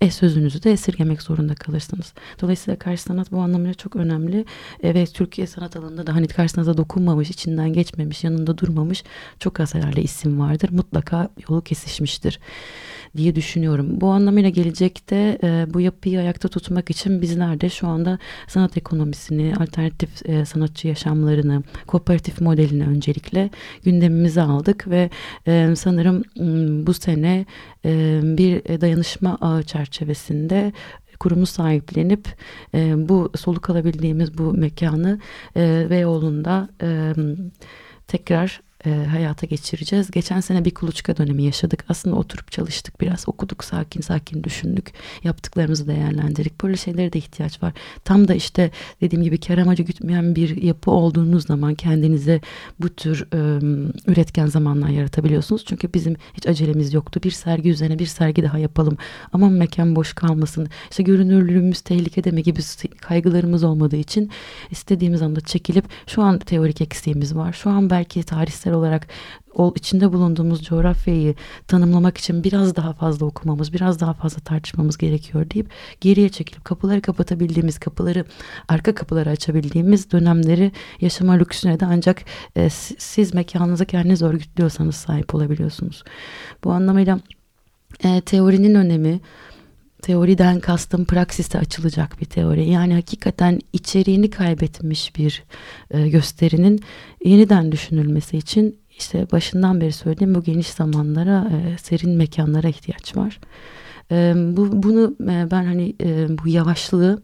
e, sözünüzü de esirgemek zorunda kalırsınız. Dolayısıyla karşı sanat bu anlamıyla çok önemli. E, ve Türkiye sanat alanında da hani karşı sanata dokunmamış, içinden geçmemiş, yanında durmamış çok az herhalde isim vardır. Mutlaka yolu kesişmiştir diye düşünüyorum. Bu anlamıyla gelecekte e, bu yapıyı ayakta tutmak için bizler de şu anda sanat ekonomisini, alternatif e, sanatçı yaşamlarını, kooperatif modelini öncelikle gündemimize aldık ve e, sanırım bu sene bir dayanışma ağı çerçevesinde kurumu sahiplenip e, bu soluk alabildiğimiz bu mekanı e, e, tekrar e, hayata geçireceğiz. Geçen sene bir kuluçka dönemi yaşadık. Aslında oturup çalıştık biraz okuduk sakin sakin düşündük. Yaptıklarımızı değerlendirdik. Böyle şeylere de ihtiyaç var. Tam da işte dediğim gibi kar amacı gütmeyen bir yapı olduğunuz zaman kendinize bu tür e, üretken zamanlar yaratabiliyorsunuz. Çünkü bizim hiç acelemiz yoktu. Bir sergi üzerine bir sergi daha yapalım. Ama mekan boş kalmasın. İşte görünürlüğümüz tehlikede mi gibi kaygılarımız olmadığı için istediğimiz anda çekilip şu an teorik eksiğimiz var. Şu an belki tarihsel tarihsel olarak o içinde bulunduğumuz coğrafyayı tanımlamak için biraz daha fazla okumamız, biraz daha fazla tartışmamız gerekiyor deyip geriye çekilip kapıları kapatabildiğimiz, kapıları arka kapıları açabildiğimiz dönemleri yaşama lüksüne de ancak e, siz mekanınızı kendiniz örgütlüyorsanız sahip olabiliyorsunuz. Bu anlamıyla e, teorinin önemi teoriden kastım praksiste açılacak bir teori. Yani hakikaten içeriğini kaybetmiş bir e, gösterinin yeniden düşünülmesi için işte başından beri söylediğim bu geniş zamanlara, e, serin mekanlara ihtiyaç var. E, bu bunu e, ben hani e, bu yavaşlığı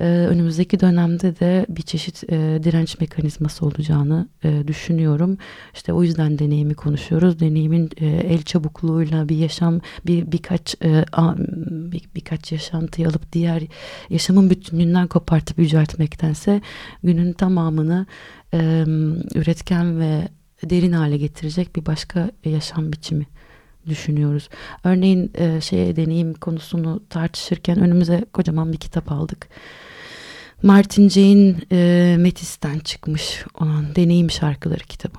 e, önümüzdeki dönemde de bir çeşit e, direnç mekanizması olacağını e, düşünüyorum. İşte o yüzden deneyimi konuşuyoruz. Deneyimin e, el çabukluğuyla bir yaşam, bir birkaç e, a, bir, birkaç yaşantıyı alıp diğer yaşamın bütünlüğünden kopartıp yüceltmektense günün tamamını e, üretken ve derin hale getirecek bir başka yaşam biçimi düşünüyoruz. Örneğin e, şey deneyim konusunu tartışırken önümüze kocaman bir kitap aldık. Martin Jane e, Metis'ten çıkmış olan Deneyim Şarkıları kitabı.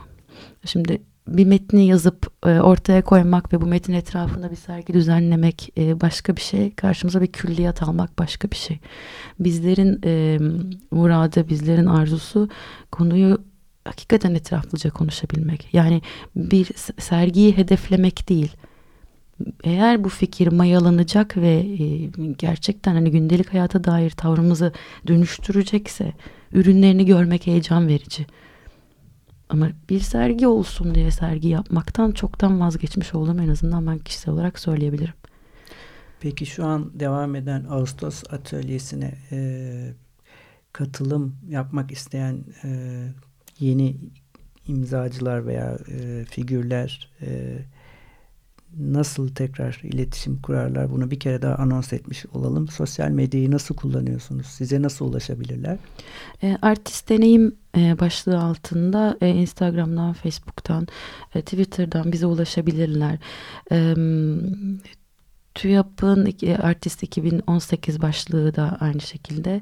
Şimdi bir metni yazıp e, ortaya koymak ve bu metin etrafında bir sergi düzenlemek e, başka bir şey. Karşımıza bir külliyat almak başka bir şey. Bizlerin e, muradı, bizlerin arzusu konuyu hakikaten etraflıca konuşabilmek. Yani bir sergiyi hedeflemek değil. Eğer bu fikir mayalanacak ve e, gerçekten hani gündelik hayata dair tavrımızı dönüştürecekse ürünlerini görmek heyecan verici. Ama bir sergi olsun diye sergi yapmaktan çoktan vazgeçmiş olduğum en azından ben kişisel olarak söyleyebilirim. Peki şu an devam eden Ağustos atölyesine e, katılım yapmak isteyen e, yeni imzacılar veya e, figürler e, nasıl tekrar iletişim kurarlar? Bunu bir kere daha anons etmiş olalım. Sosyal medyayı nasıl kullanıyorsunuz? Size nasıl ulaşabilirler? E, artist deneyim e, başlığı altında e, Instagram'dan, Facebook'tan, e, Twitter'dan bize ulaşabilirler. E, TÜYAP'ın Artist 2018 başlığı da aynı şekilde.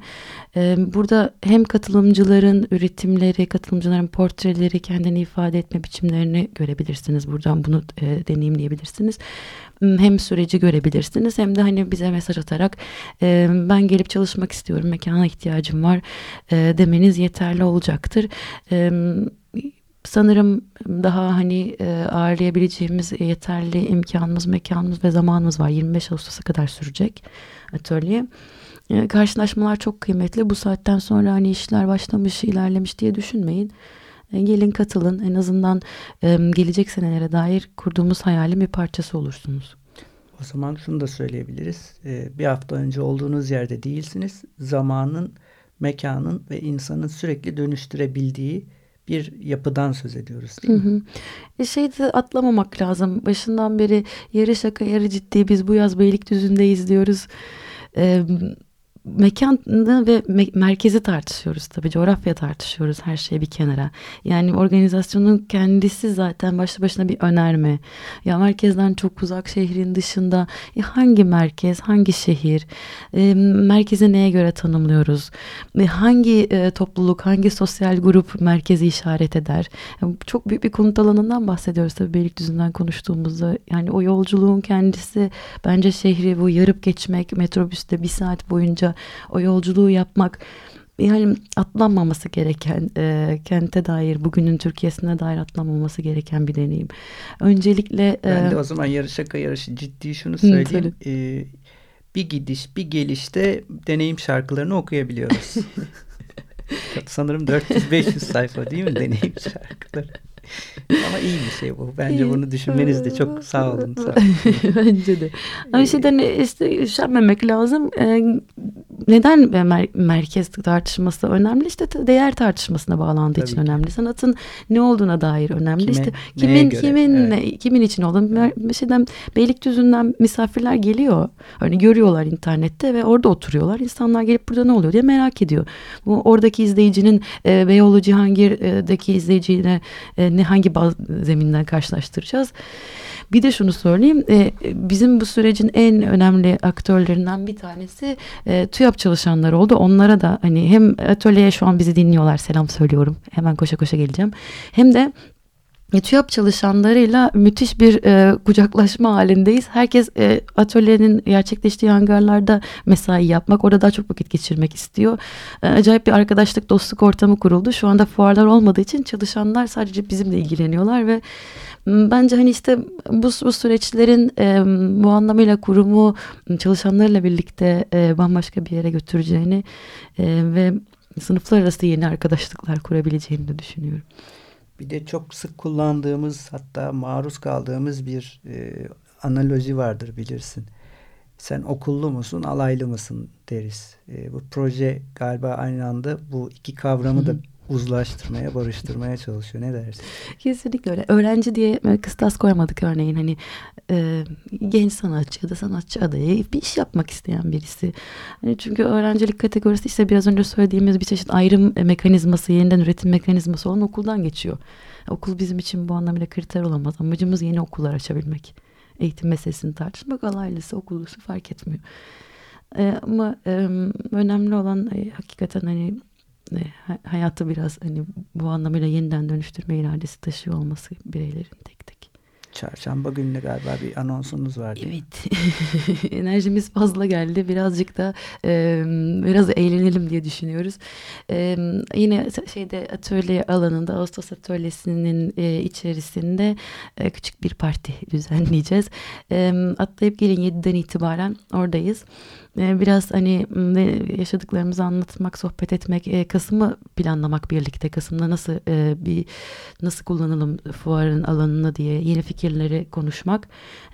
Burada hem katılımcıların üretimleri, katılımcıların portreleri, kendini ifade etme biçimlerini görebilirsiniz. Buradan bunu e, deneyimleyebilirsiniz. Hem süreci görebilirsiniz hem de hani bize mesaj atarak e, ben gelip çalışmak istiyorum, mekana ihtiyacım var e, demeniz yeterli olacaktır. Evet sanırım daha hani e, ağırlayabileceğimiz yeterli imkanımız, mekanımız ve zamanımız var. 25 Ağustos'a kadar sürecek atölye. E, karşılaşmalar çok kıymetli. Bu saatten sonra hani işler başlamış, ilerlemiş diye düşünmeyin. E, gelin katılın. En azından gelecek senelere dair kurduğumuz hayalin bir parçası olursunuz. O zaman şunu da söyleyebiliriz. Bir hafta önce olduğunuz yerde değilsiniz. Zamanın, mekanın ve insanın sürekli dönüştürebildiği bir yapıdan söz ediyoruz değil mi? Hı hı. E şey de atlamamak lazım. Başından beri yarı şaka yarı ciddi biz bu yaz Beylikdüzü'ndeyiz diyoruz. Ee, mekanı ve me merkezi tartışıyoruz tabii coğrafya tartışıyoruz her şeyi bir kenara. Yani organizasyonun kendisi zaten başlı başına bir önerme. Ya merkezden çok uzak şehrin dışında e, hangi merkez, hangi şehir, e, merkezi neye göre tanımlıyoruz? E, hangi e, topluluk, hangi sosyal grup merkezi işaret eder? Yani çok büyük bir konut alanından bahsediyoruz tabii Beylikdüzü'nden konuştuğumuzda. Yani o yolculuğun kendisi bence şehri bu yarıp geçmek metrobüste bir saat boyunca o yolculuğu yapmak yani atlanmaması gereken e, kente dair bugünün Türkiye'sine dair atlanmaması gereken bir deneyim. Öncelikle e, ben de o zaman yarı şaka yarışı ciddi şunu söyleyeyim. Hı, e, bir gidiş bir gelişte deneyim şarkılarını okuyabiliyoruz. [LAUGHS] Sanırım 400-500 sayfa değil mi deneyim şarkıları? [LAUGHS] Ama iyi bir şey bu. Bence bunu düşünmeniz de çok sağ olun. Sağ olun. [LAUGHS] Bence de. Ama şeyden işte üşenmemek lazım. Ee, neden mer merkez tartışması önemli? İşte değer tartışmasına bağlandığı Tabii için ki. önemli. Sanatın ne olduğuna dair önemli. Kime, işte kimin göre? kimin evet. ne, kimin için olduğunu. Şeyden Beylikdüzü'nden misafirler geliyor. Hani görüyorlar internette ve orada oturuyorlar. İnsanlar gelip burada ne oluyor diye merak ediyor. Bu oradaki izleyicinin e, Beyoğlu Cihangir'deki izleyiciyle e, ne hangi zeminden karşılaştıracağız? Bir de şunu söyleyeyim. E, bizim bu sürecin en önemli aktörlerinden bir tanesi e, TÜYAP çalışanları oldu. Onlara da hani hem atölyeye şu an bizi dinliyorlar. Selam söylüyorum. Hemen koşa koşa geleceğim. Hem de TÜYAP çalışanlarıyla müthiş bir e, kucaklaşma halindeyiz. Herkes e, atölyenin gerçekleştiği hangarlarda mesai yapmak, orada daha çok vakit geçirmek istiyor. E, acayip bir arkadaşlık, dostluk ortamı kuruldu. Şu anda fuarlar olmadığı için çalışanlar sadece bizimle ilgileniyorlar ve bence hani işte bu, bu süreçlerin e, bu anlamıyla kurumu çalışanlarla birlikte e, bambaşka bir yere götüreceğini e, ve sınıflar arası yeni arkadaşlıklar kurabileceğini de düşünüyorum. Bir de çok sık kullandığımız hatta maruz kaldığımız bir e, analoji vardır bilirsin. Sen okullu musun, alaylı mısın deriz. E, bu proje galiba aynı anda bu iki kavramı da uzlaştırmaya, barıştırmaya çalışıyor. Ne dersin? Kesinlikle öyle. Öğrenci diye kıstas koymadık örneğin. Hani e, genç sanatçı ya da sanatçı adayı bir iş yapmak isteyen birisi. Hani çünkü öğrencilik kategorisi işte biraz önce söylediğimiz bir çeşit ayrım mekanizması, yeniden üretim mekanizması olan okuldan geçiyor. Okul bizim için bu anlamıyla kriter olamaz. Amacımız yeni okullar açabilmek. Eğitim meselesini tartışmak alaylısı, okullusu fark etmiyor. E, ama e, önemli olan e, hakikaten hani e, hayatı biraz hani bu anlamıyla yeniden dönüştürme iradesi taşıyor olması bireylerin tek tek. Çarşamba gününe galiba bir anonsunuz var. Evet. [LAUGHS] Enerjimiz fazla geldi. Birazcık da e, biraz eğlenelim diye düşünüyoruz. E, yine şeyde atölye alanında Ağustos atölyesinin e, içerisinde e, küçük bir parti [LAUGHS] düzenleyeceğiz. E, atlayıp gelin 7'den itibaren oradayız. E, biraz hani yaşadıklarımızı anlatmak, sohbet etmek, e, Kasım'ı planlamak birlikte. Kasım'da nasıl e, bir nasıl kullanalım fuarın alanını diye yeni fikirleri konuşmak.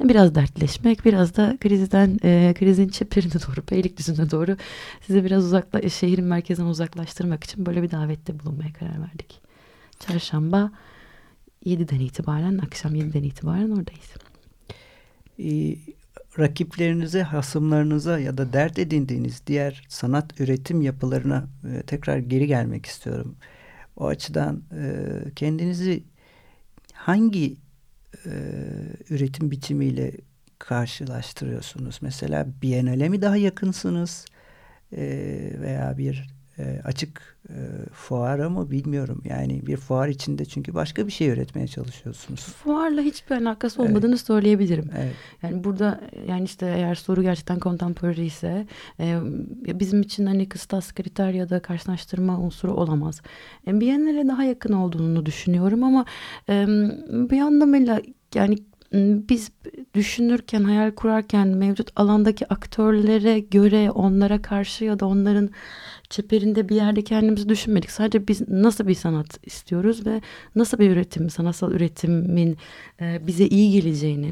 Biraz dertleşmek, biraz da krizden krizin çeperine doğru, Beylikdüzü'ne doğru sizi biraz uzakla şehrin merkezinden uzaklaştırmak için böyle bir davette bulunmaya karar verdik. Çarşamba 7'den itibaren, akşam 7'den itibaren oradayız rakiplerinize, hasımlarınıza ya da dert edindiğiniz diğer sanat üretim yapılarına e, tekrar geri gelmek istiyorum. O açıdan e, kendinizi hangi e, üretim biçimiyle karşılaştırıyorsunuz? Mesela Biennale mi daha yakınsınız? Veya bir e, açık e, fuara mı bilmiyorum. Yani bir fuar içinde çünkü başka bir şey üretmeye çalışıyorsunuz. Fuarla hiçbir alakası olmadığını evet. söyleyebilirim. Evet. Yani burada yani işte eğer soru gerçekten contemporary ise e, bizim için hani kıstas kriter ya da karşılaştırma unsuru olamaz. E, Biennale daha yakın olduğunu düşünüyorum ama e, bir anlamıyla yani biz düşünürken, hayal kurarken mevcut alandaki aktörlere göre onlara karşı ya da onların çeperinde bir yerde kendimizi düşünmedik. Sadece biz nasıl bir sanat istiyoruz ve nasıl bir üretim, sanatsal üretimin e, bize iyi geleceğini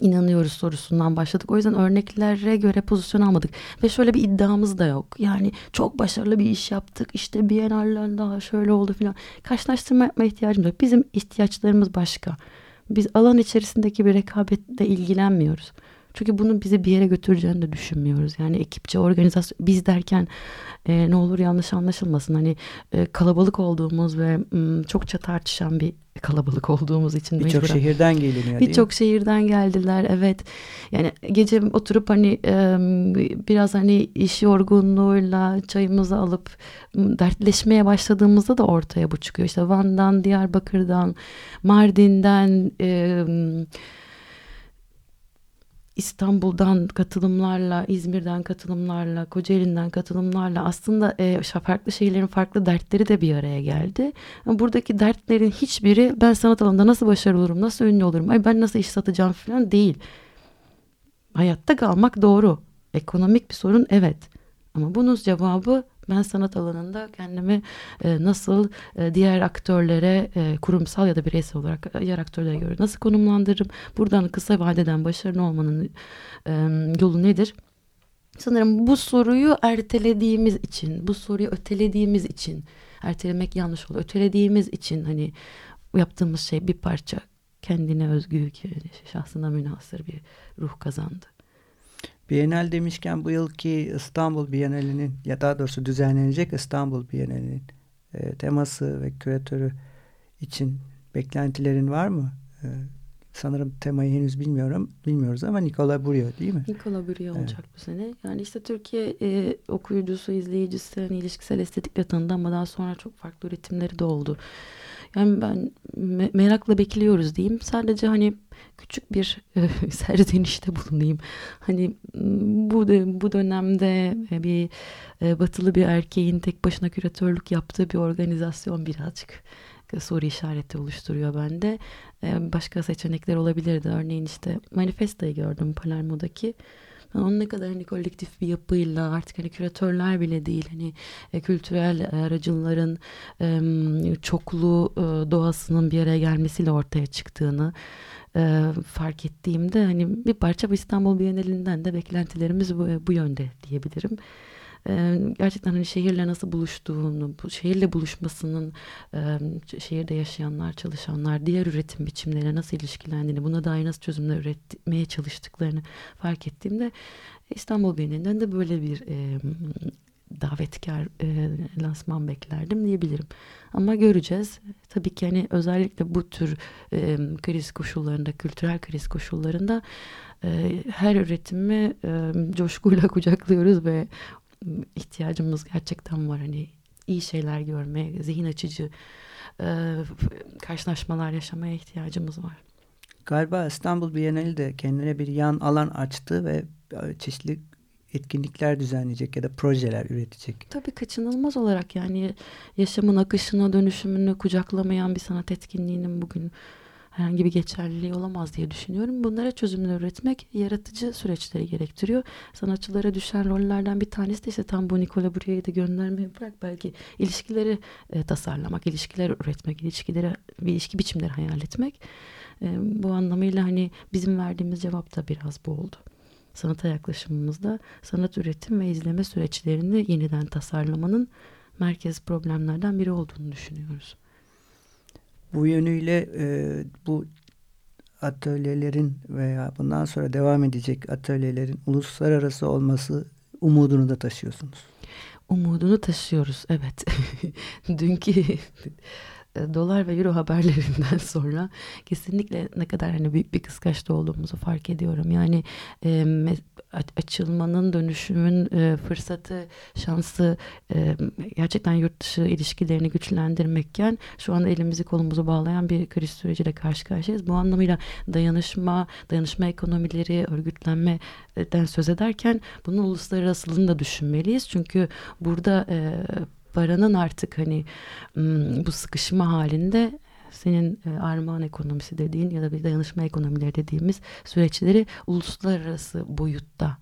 inanıyoruz sorusundan başladık. O yüzden örneklere göre pozisyon almadık. Ve şöyle bir iddiamız da yok. Yani çok başarılı bir iş yaptık. İşte Biennale'den daha şöyle oldu falan. Karşılaştırma yapma ihtiyacımız yok. Bizim ihtiyaçlarımız başka. Biz alan içerisindeki bir rekabetle ilgilenmiyoruz. Çünkü bunu bizi bir yere götüreceğini de düşünmüyoruz. Yani ekipçe organizasyon biz derken e, ne olur yanlış anlaşılmasın. Hani e, kalabalık olduğumuz ve m, çokça tartışan bir kalabalık olduğumuz için birçok şehirden geliniyor birçok şehirden geldiler evet yani gece oturup hani biraz hani iş yorgunluğuyla çayımızı alıp dertleşmeye başladığımızda da ortaya bu çıkıyor işte Van'dan Diyarbakır'dan Mardin'den İstanbul'dan katılımlarla, İzmir'den katılımlarla, Kocaeli'nden katılımlarla aslında e, farklı şehirlerin farklı dertleri de bir araya geldi. Buradaki dertlerin hiçbiri ben sanat alanında nasıl başarılı olurum, nasıl ünlü olurum, ay ben nasıl iş satacağım falan değil. Hayatta kalmak doğru. Ekonomik bir sorun evet. Ama bunun cevabı ben sanat alanında kendimi e, nasıl e, diğer aktörlere e, kurumsal ya da bireysel olarak e, diğer aktörlere göre nasıl konumlandırırım? Buradan kısa vadeden başarılı olmanın e, yolu nedir? Sanırım bu soruyu ertelediğimiz için, bu soruyu ötelediğimiz için, ertelemek yanlış olur. Ötelediğimiz için hani yaptığımız şey bir parça kendine özgü, şahsına münasır bir ruh kazandı. Bienal demişken bu yılki İstanbul Bienalinin ya daha doğrusu düzenlenecek İstanbul Bienalinin e, teması ve küratörü için beklentilerin var mı? E, sanırım temayı henüz bilmiyorum, bilmiyoruz ama Nikola Burio değil mi? Nikola Burio evet. olacak bu sene. Yani işte Türkiye e, okuyucusu, izleyicisi hani ilişkisel estetikle tanıdı ama daha sonra çok farklı üretimleri de oldu. Yani ben me merakla bekliyoruz diyeyim. Sadece hani küçük bir e, [LAUGHS] serzenişte bulunayım. Hani bu bu dönemde bir e, batılı bir erkeğin tek başına küratörlük yaptığı bir organizasyon birazcık soru işareti oluşturuyor bende. E, başka seçenekler olabilirdi. Örneğin işte manifestoyu gördüm Palermo'daki. Ben onun ne kadar hani kolektif bir yapıyla artık hani küratörler bile değil hani e, kültürel aracıların e, çoklu e, doğasının bir araya gelmesiyle ortaya çıktığını e, fark ettiğimde hani bir parça bu İstanbul Bienalinden de beklentilerimiz bu, bu yönde diyebilirim. Gerçekten hani şehirle nasıl buluştuğunu, bu şehirle buluşmasının şehirde yaşayanlar, çalışanlar, diğer üretim biçimlerine nasıl ilişkilendiğini, buna dair nasıl çözümler üretmeye çalıştıklarını fark ettiğimde İstanbul Bienalinden de böyle bir davetkar e, lansman beklerdim diyebilirim. Ama göreceğiz. Tabii ki hani özellikle bu tür e, kriz koşullarında, kültürel kriz koşullarında e, her üretimi e, coşkuyla [LAUGHS] kucaklıyoruz ve ihtiyacımız gerçekten var. Hani iyi şeyler görmeye, zihin açıcı e, karşılaşmalar yaşamaya ihtiyacımız var. galiba İstanbul Bienali de kendine bir yan alan açtı ve çeşitli etkinlikler düzenleyecek ya da projeler üretecek. Tabii kaçınılmaz olarak yani yaşamın akışına dönüşümünü kucaklamayan bir sanat etkinliğinin bugün herhangi bir geçerliliği olamaz diye düşünüyorum. Bunlara çözümler üretmek yaratıcı süreçleri gerektiriyor. Sanatçılara düşen rollerden bir tanesi de işte tam bu Nikola buraya da göndermeyi bırak belki ilişkileri e, tasarlamak, ilişkiler üretmek, ilişkileri, bir ilişki biçimleri hayal etmek. E, bu anlamıyla hani bizim verdiğimiz cevap da biraz bu oldu sanata yaklaşımımızda sanat üretim ve izleme süreçlerini yeniden tasarlamanın merkez problemlerden biri olduğunu düşünüyoruz. Bu yönüyle e, bu atölyelerin veya bundan sonra devam edecek atölyelerin uluslararası olması umudunu da taşıyorsunuz. Umudunu taşıyoruz evet. [LAUGHS] Dünkü dolar ve euro [LAUGHS] haberlerinden sonra kesinlikle ne kadar hani büyük bir kıskaçta olduğumuzu fark ediyorum. Yani e, açılmanın, dönüşümün e, fırsatı, şansı e, gerçekten yurt dışı ilişkilerini güçlendirmekken şu anda elimizi kolumuzu bağlayan bir kriz süreciyle karşı karşıyayız. Bu anlamıyla dayanışma, dayanışma ekonomileri, örgütlenmeden söz ederken bunun uluslararasılığını da düşünmeliyiz. Çünkü burada e, paranın artık hani bu sıkışma halinde senin e, armağan ekonomisi dediğin ya da bir dayanışma ekonomileri dediğimiz süreçleri uluslararası boyutta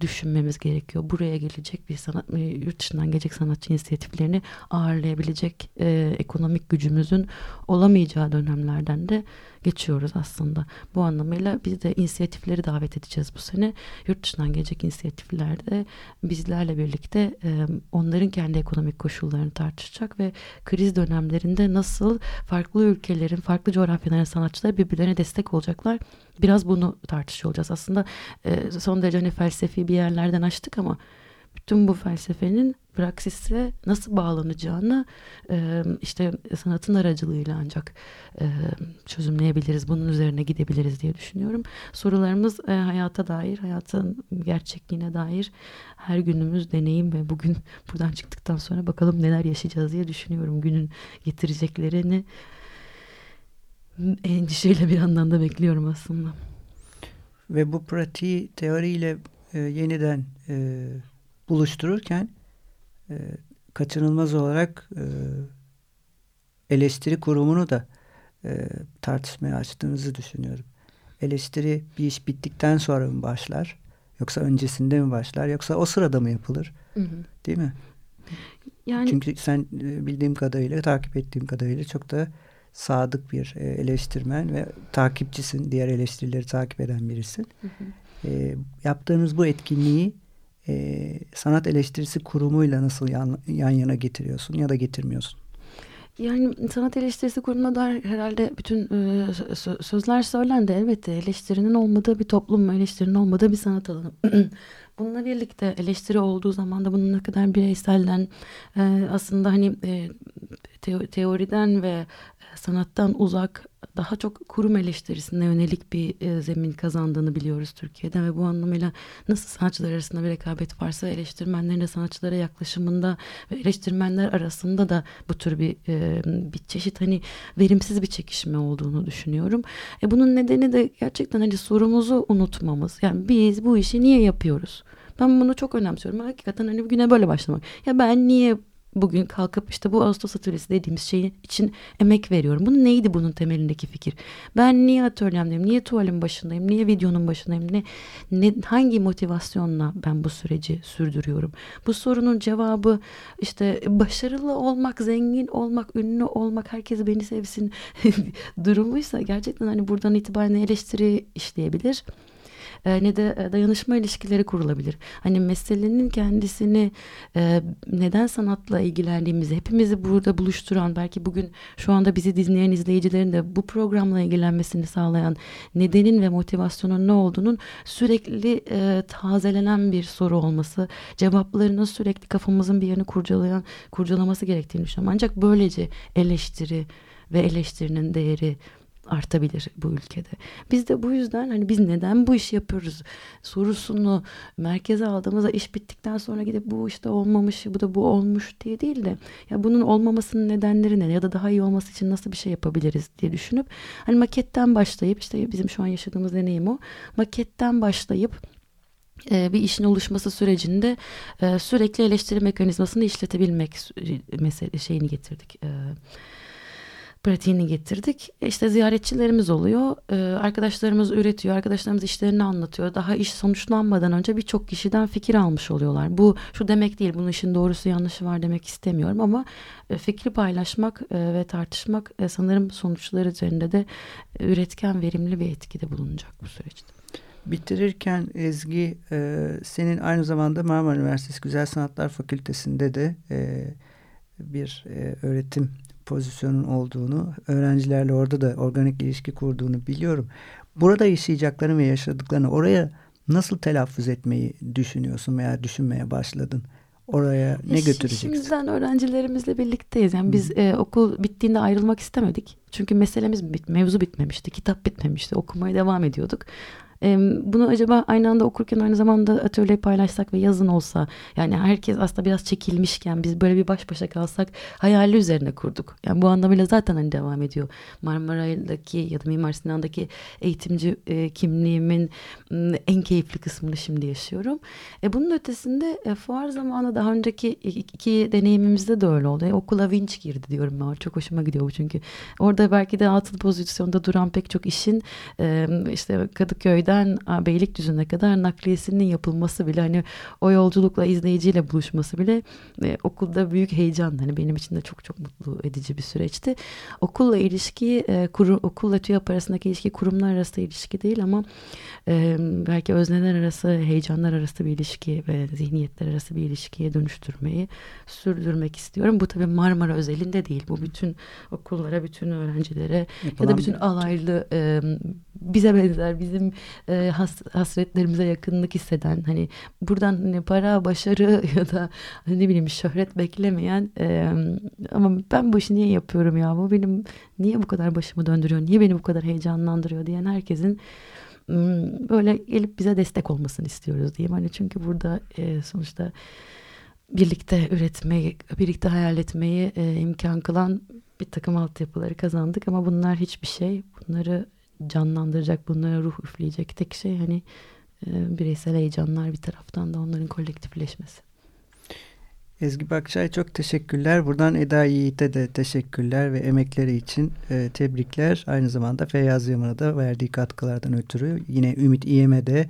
düşünmemiz gerekiyor. Buraya gelecek bir sanat, e, yurt dışından gelecek sanatçı inisiyatiflerini ağırlayabilecek e, ekonomik gücümüzün olamayacağı dönemlerden de geçiyoruz aslında. Bu anlamıyla biz de inisiyatifleri davet edeceğiz bu sene. Yurt dışından gelecek inisiyatiflerde bizlerle birlikte e, onların kendi ekonomik koşullarını tartışacak ve kriz dönemlerinde nasıl farklı ülkelerin, farklı coğrafyaların sanatçıları birbirlerine destek olacaklar. Biraz bunu tartışıyor olacağız. Aslında e, son derece hani felsefi bir yerlerden açtık ama bütün bu felsefenin praksise nasıl bağlanacağını e, işte sanatın aracılığıyla ancak e, çözümleyebiliriz. Bunun üzerine gidebiliriz diye düşünüyorum. Sorularımız e, hayata dair, hayatın gerçekliğine dair her günümüz deneyim ve bugün [LAUGHS] buradan çıktıktan sonra bakalım neler yaşayacağız diye düşünüyorum. Günün getireceklerini endişeyle bir yandan da bekliyorum aslında. Ve bu pratiği teoriyle e, yeniden e, buluştururken e, kaçınılmaz olarak e, eleştiri kurumunu da e, tartışmaya açtığınızı düşünüyorum. Eleştiri bir iş bittikten sonra mı başlar? Yoksa öncesinde mi başlar? Yoksa o sırada mı yapılır? Hı hı. Değil mi? Yani... Çünkü sen e, bildiğim kadarıyla, takip ettiğim kadarıyla çok da sadık bir e, eleştirmen ve takipçisin. Diğer eleştirileri takip eden birisin. Hı hı. E, yaptığınız bu etkinliği e, sanat eleştirisi kurumuyla nasıl yan, yan yana getiriyorsun ya da getirmiyorsun? Yani sanat eleştirisi kurumuna dair herhalde bütün e, sözler söylendi. Elbette eleştirinin olmadığı bir toplum, eleştirinin olmadığı bir sanat alanı. [CLEARS THROAT] Bununla birlikte eleştiri olduğu zaman da bunun ne kadar bireyselden e, aslında hani e, teoriden ve sanattan uzak daha çok kurum eleştirisine yönelik bir e, zemin kazandığını biliyoruz Türkiye'de ve bu anlamıyla nasıl sanatçılar arasında bir rekabet varsa eleştirmenlerin de sanatçılara yaklaşımında ve eleştirmenler arasında da bu tür bir e, bir çeşit hani verimsiz bir çekişme olduğunu düşünüyorum. E, bunun nedeni de gerçekten hani sorumuzu unutmamız. Yani biz bu işi niye yapıyoruz? Ben bunu çok önemsiyorum. Hakikaten hani güne böyle başlamak. Ya ben niye bugün kalkıp işte bu Ağustos atölyesi dediğimiz şeyin için emek veriyorum. Bunun neydi bunun temelindeki fikir? Ben niye atölyemdeyim? Niye tuvalin başındayım? Niye videonun başındayım? Ne, ne hangi motivasyonla ben bu süreci sürdürüyorum? Bu sorunun cevabı işte başarılı olmak, zengin olmak, ünlü olmak, herkes beni sevsin [LAUGHS] durumuysa gerçekten hani buradan itibaren eleştiri işleyebilir e, ne de e, dayanışma ilişkileri kurulabilir. Hani meselenin kendisini e, neden sanatla ilgilendiğimizi hepimizi burada buluşturan belki bugün şu anda bizi dinleyen izleyicilerin de bu programla ilgilenmesini sağlayan nedenin ve motivasyonun ne olduğunun sürekli e, tazelenen bir soru olması, cevaplarının sürekli kafamızın bir yerini kurcalayan kurcalaması gerektiğini düşünüyorum. Ancak böylece eleştiri ve eleştirinin değeri artabilir bu ülkede. Biz de bu yüzden hani biz neden bu işi yapıyoruz sorusunu merkeze aldığımızda iş bittikten sonra gidip bu işte olmamış bu da bu olmuş diye değil de ya bunun olmamasının nedenleri ne ya da daha iyi olması için nasıl bir şey yapabiliriz diye düşünüp hani maketten başlayıp işte bizim şu an yaşadığımız deneyim o maketten başlayıp e, bir işin oluşması sürecinde e, sürekli eleştiri mekanizmasını işletebilmek mesele şeyini getirdik. E, pratiğini getirdik. İşte ziyaretçilerimiz oluyor. Arkadaşlarımız üretiyor. Arkadaşlarımız işlerini anlatıyor. Daha iş sonuçlanmadan önce birçok kişiden fikir almış oluyorlar. Bu şu demek değil. Bunun işin doğrusu yanlışı var demek istemiyorum ama fikri paylaşmak ve tartışmak sanırım sonuçlar üzerinde de üretken, verimli bir etkide bulunacak bu süreçte. Bitirirken Ezgi e, senin aynı zamanda Marmara Üniversitesi Güzel Sanatlar Fakültesi'nde de e, bir e, öğretim pozisyonun olduğunu, öğrencilerle orada da organik ilişki kurduğunu biliyorum. Burada yaşayacaklarını ve yaşadıklarını oraya nasıl telaffuz etmeyi düşünüyorsun veya düşünmeye başladın? Oraya ne ya götüreceksin? Şimdiden öğrencilerimizle birlikteyiz. Yani biz e, okul bittiğinde ayrılmak istemedik. Çünkü meselemiz bit, mevzu bitmemişti, kitap bitmemişti. Okumaya devam ediyorduk bunu acaba aynı anda okurken aynı zamanda atölye paylaşsak ve yazın olsa yani herkes aslında biraz çekilmişken biz böyle bir baş başa kalsak hayali üzerine kurduk. Yani bu anlamıyla zaten hani devam ediyor. Marmara'daki ya da Mimar Sinan'daki eğitimci e, kimliğimin en keyifli kısmını şimdi yaşıyorum. E, bunun ötesinde e, fuar zamanı daha önceki iki deneyimimizde de öyle oldu. E, okula vinç girdi diyorum ben. Çok hoşuma gidiyor bu çünkü. Orada belki de altın pozisyonda duran pek çok işin e, işte Kadıköy'de Kadıköy'den Beylikdüzü'ne kadar nakliyesinin yapılması bile hani o yolculukla izleyiciyle buluşması bile e, okulda büyük heyecan hani benim için de çok çok mutlu edici bir süreçti. Okulla ilişki e, kuru, okulla TÜYAP arasındaki ilişki kurumlar arası ilişki değil ama e, belki özneler arası heyecanlar arası bir ilişki ve zihniyetler arası bir ilişkiye dönüştürmeyi sürdürmek istiyorum. Bu tabii Marmara özelinde değil. Bu bütün okullara, bütün öğrencilere Yapılan ya da bütün alaylı e, bize benzer bizim e, has, hasretlerimize yakınlık hisseden hani buradan hani para, başarı [LAUGHS] ya da hani ne bileyim şöhret beklemeyen e, ama ben bu işi niye yapıyorum ya bu benim niye bu kadar başımı döndürüyor niye beni bu kadar heyecanlandırıyor diyen herkesin böyle gelip bize destek olmasını istiyoruz diyeyim. Hani çünkü burada e, sonuçta birlikte üretmeyi, birlikte hayal etmeyi e, imkan kılan bir takım altyapıları kazandık ama bunlar hiçbir şey. Bunları canlandıracak, bunlara ruh üfleyecek tek şey hani e, bireysel heyecanlar bir taraftan da onların kolektifleşmesi. Ezgi Bakçay çok teşekkürler. Buradan Eda Yiğit'e de teşekkürler ve emekleri için e, tebrikler. Aynı zamanda Feyyaz Yaman'a da verdiği katkılardan ötürü yine Ümit İYM'de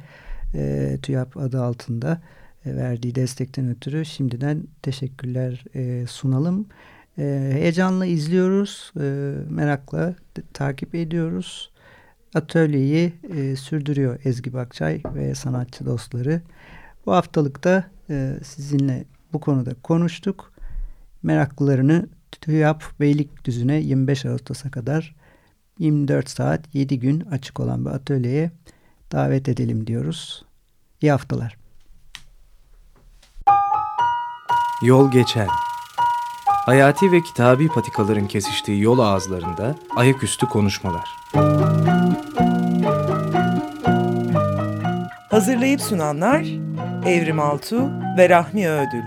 e, TÜYAP adı altında e, verdiği destekten ötürü şimdiden teşekkürler e, sunalım. E, heyecanla izliyoruz, e, merakla takip ediyoruz. Atölyeyi e, sürdürüyor Ezgi Bakçay ve sanatçı dostları. Bu haftalıkta e, sizinle bu konuda konuştuk. Meraklılarını TÜYAP Beylikdüzü'ne 25 Ağustos'a kadar 24 saat 7 gün açık olan bir atölyeye davet edelim diyoruz. İyi haftalar. Yol geçen Hayati ve kitabi patikaların kesiştiği yol ağızlarında ayaküstü konuşmalar. Hazırlayıp sunanlar Evrim Altu ve Rahmi Ödül.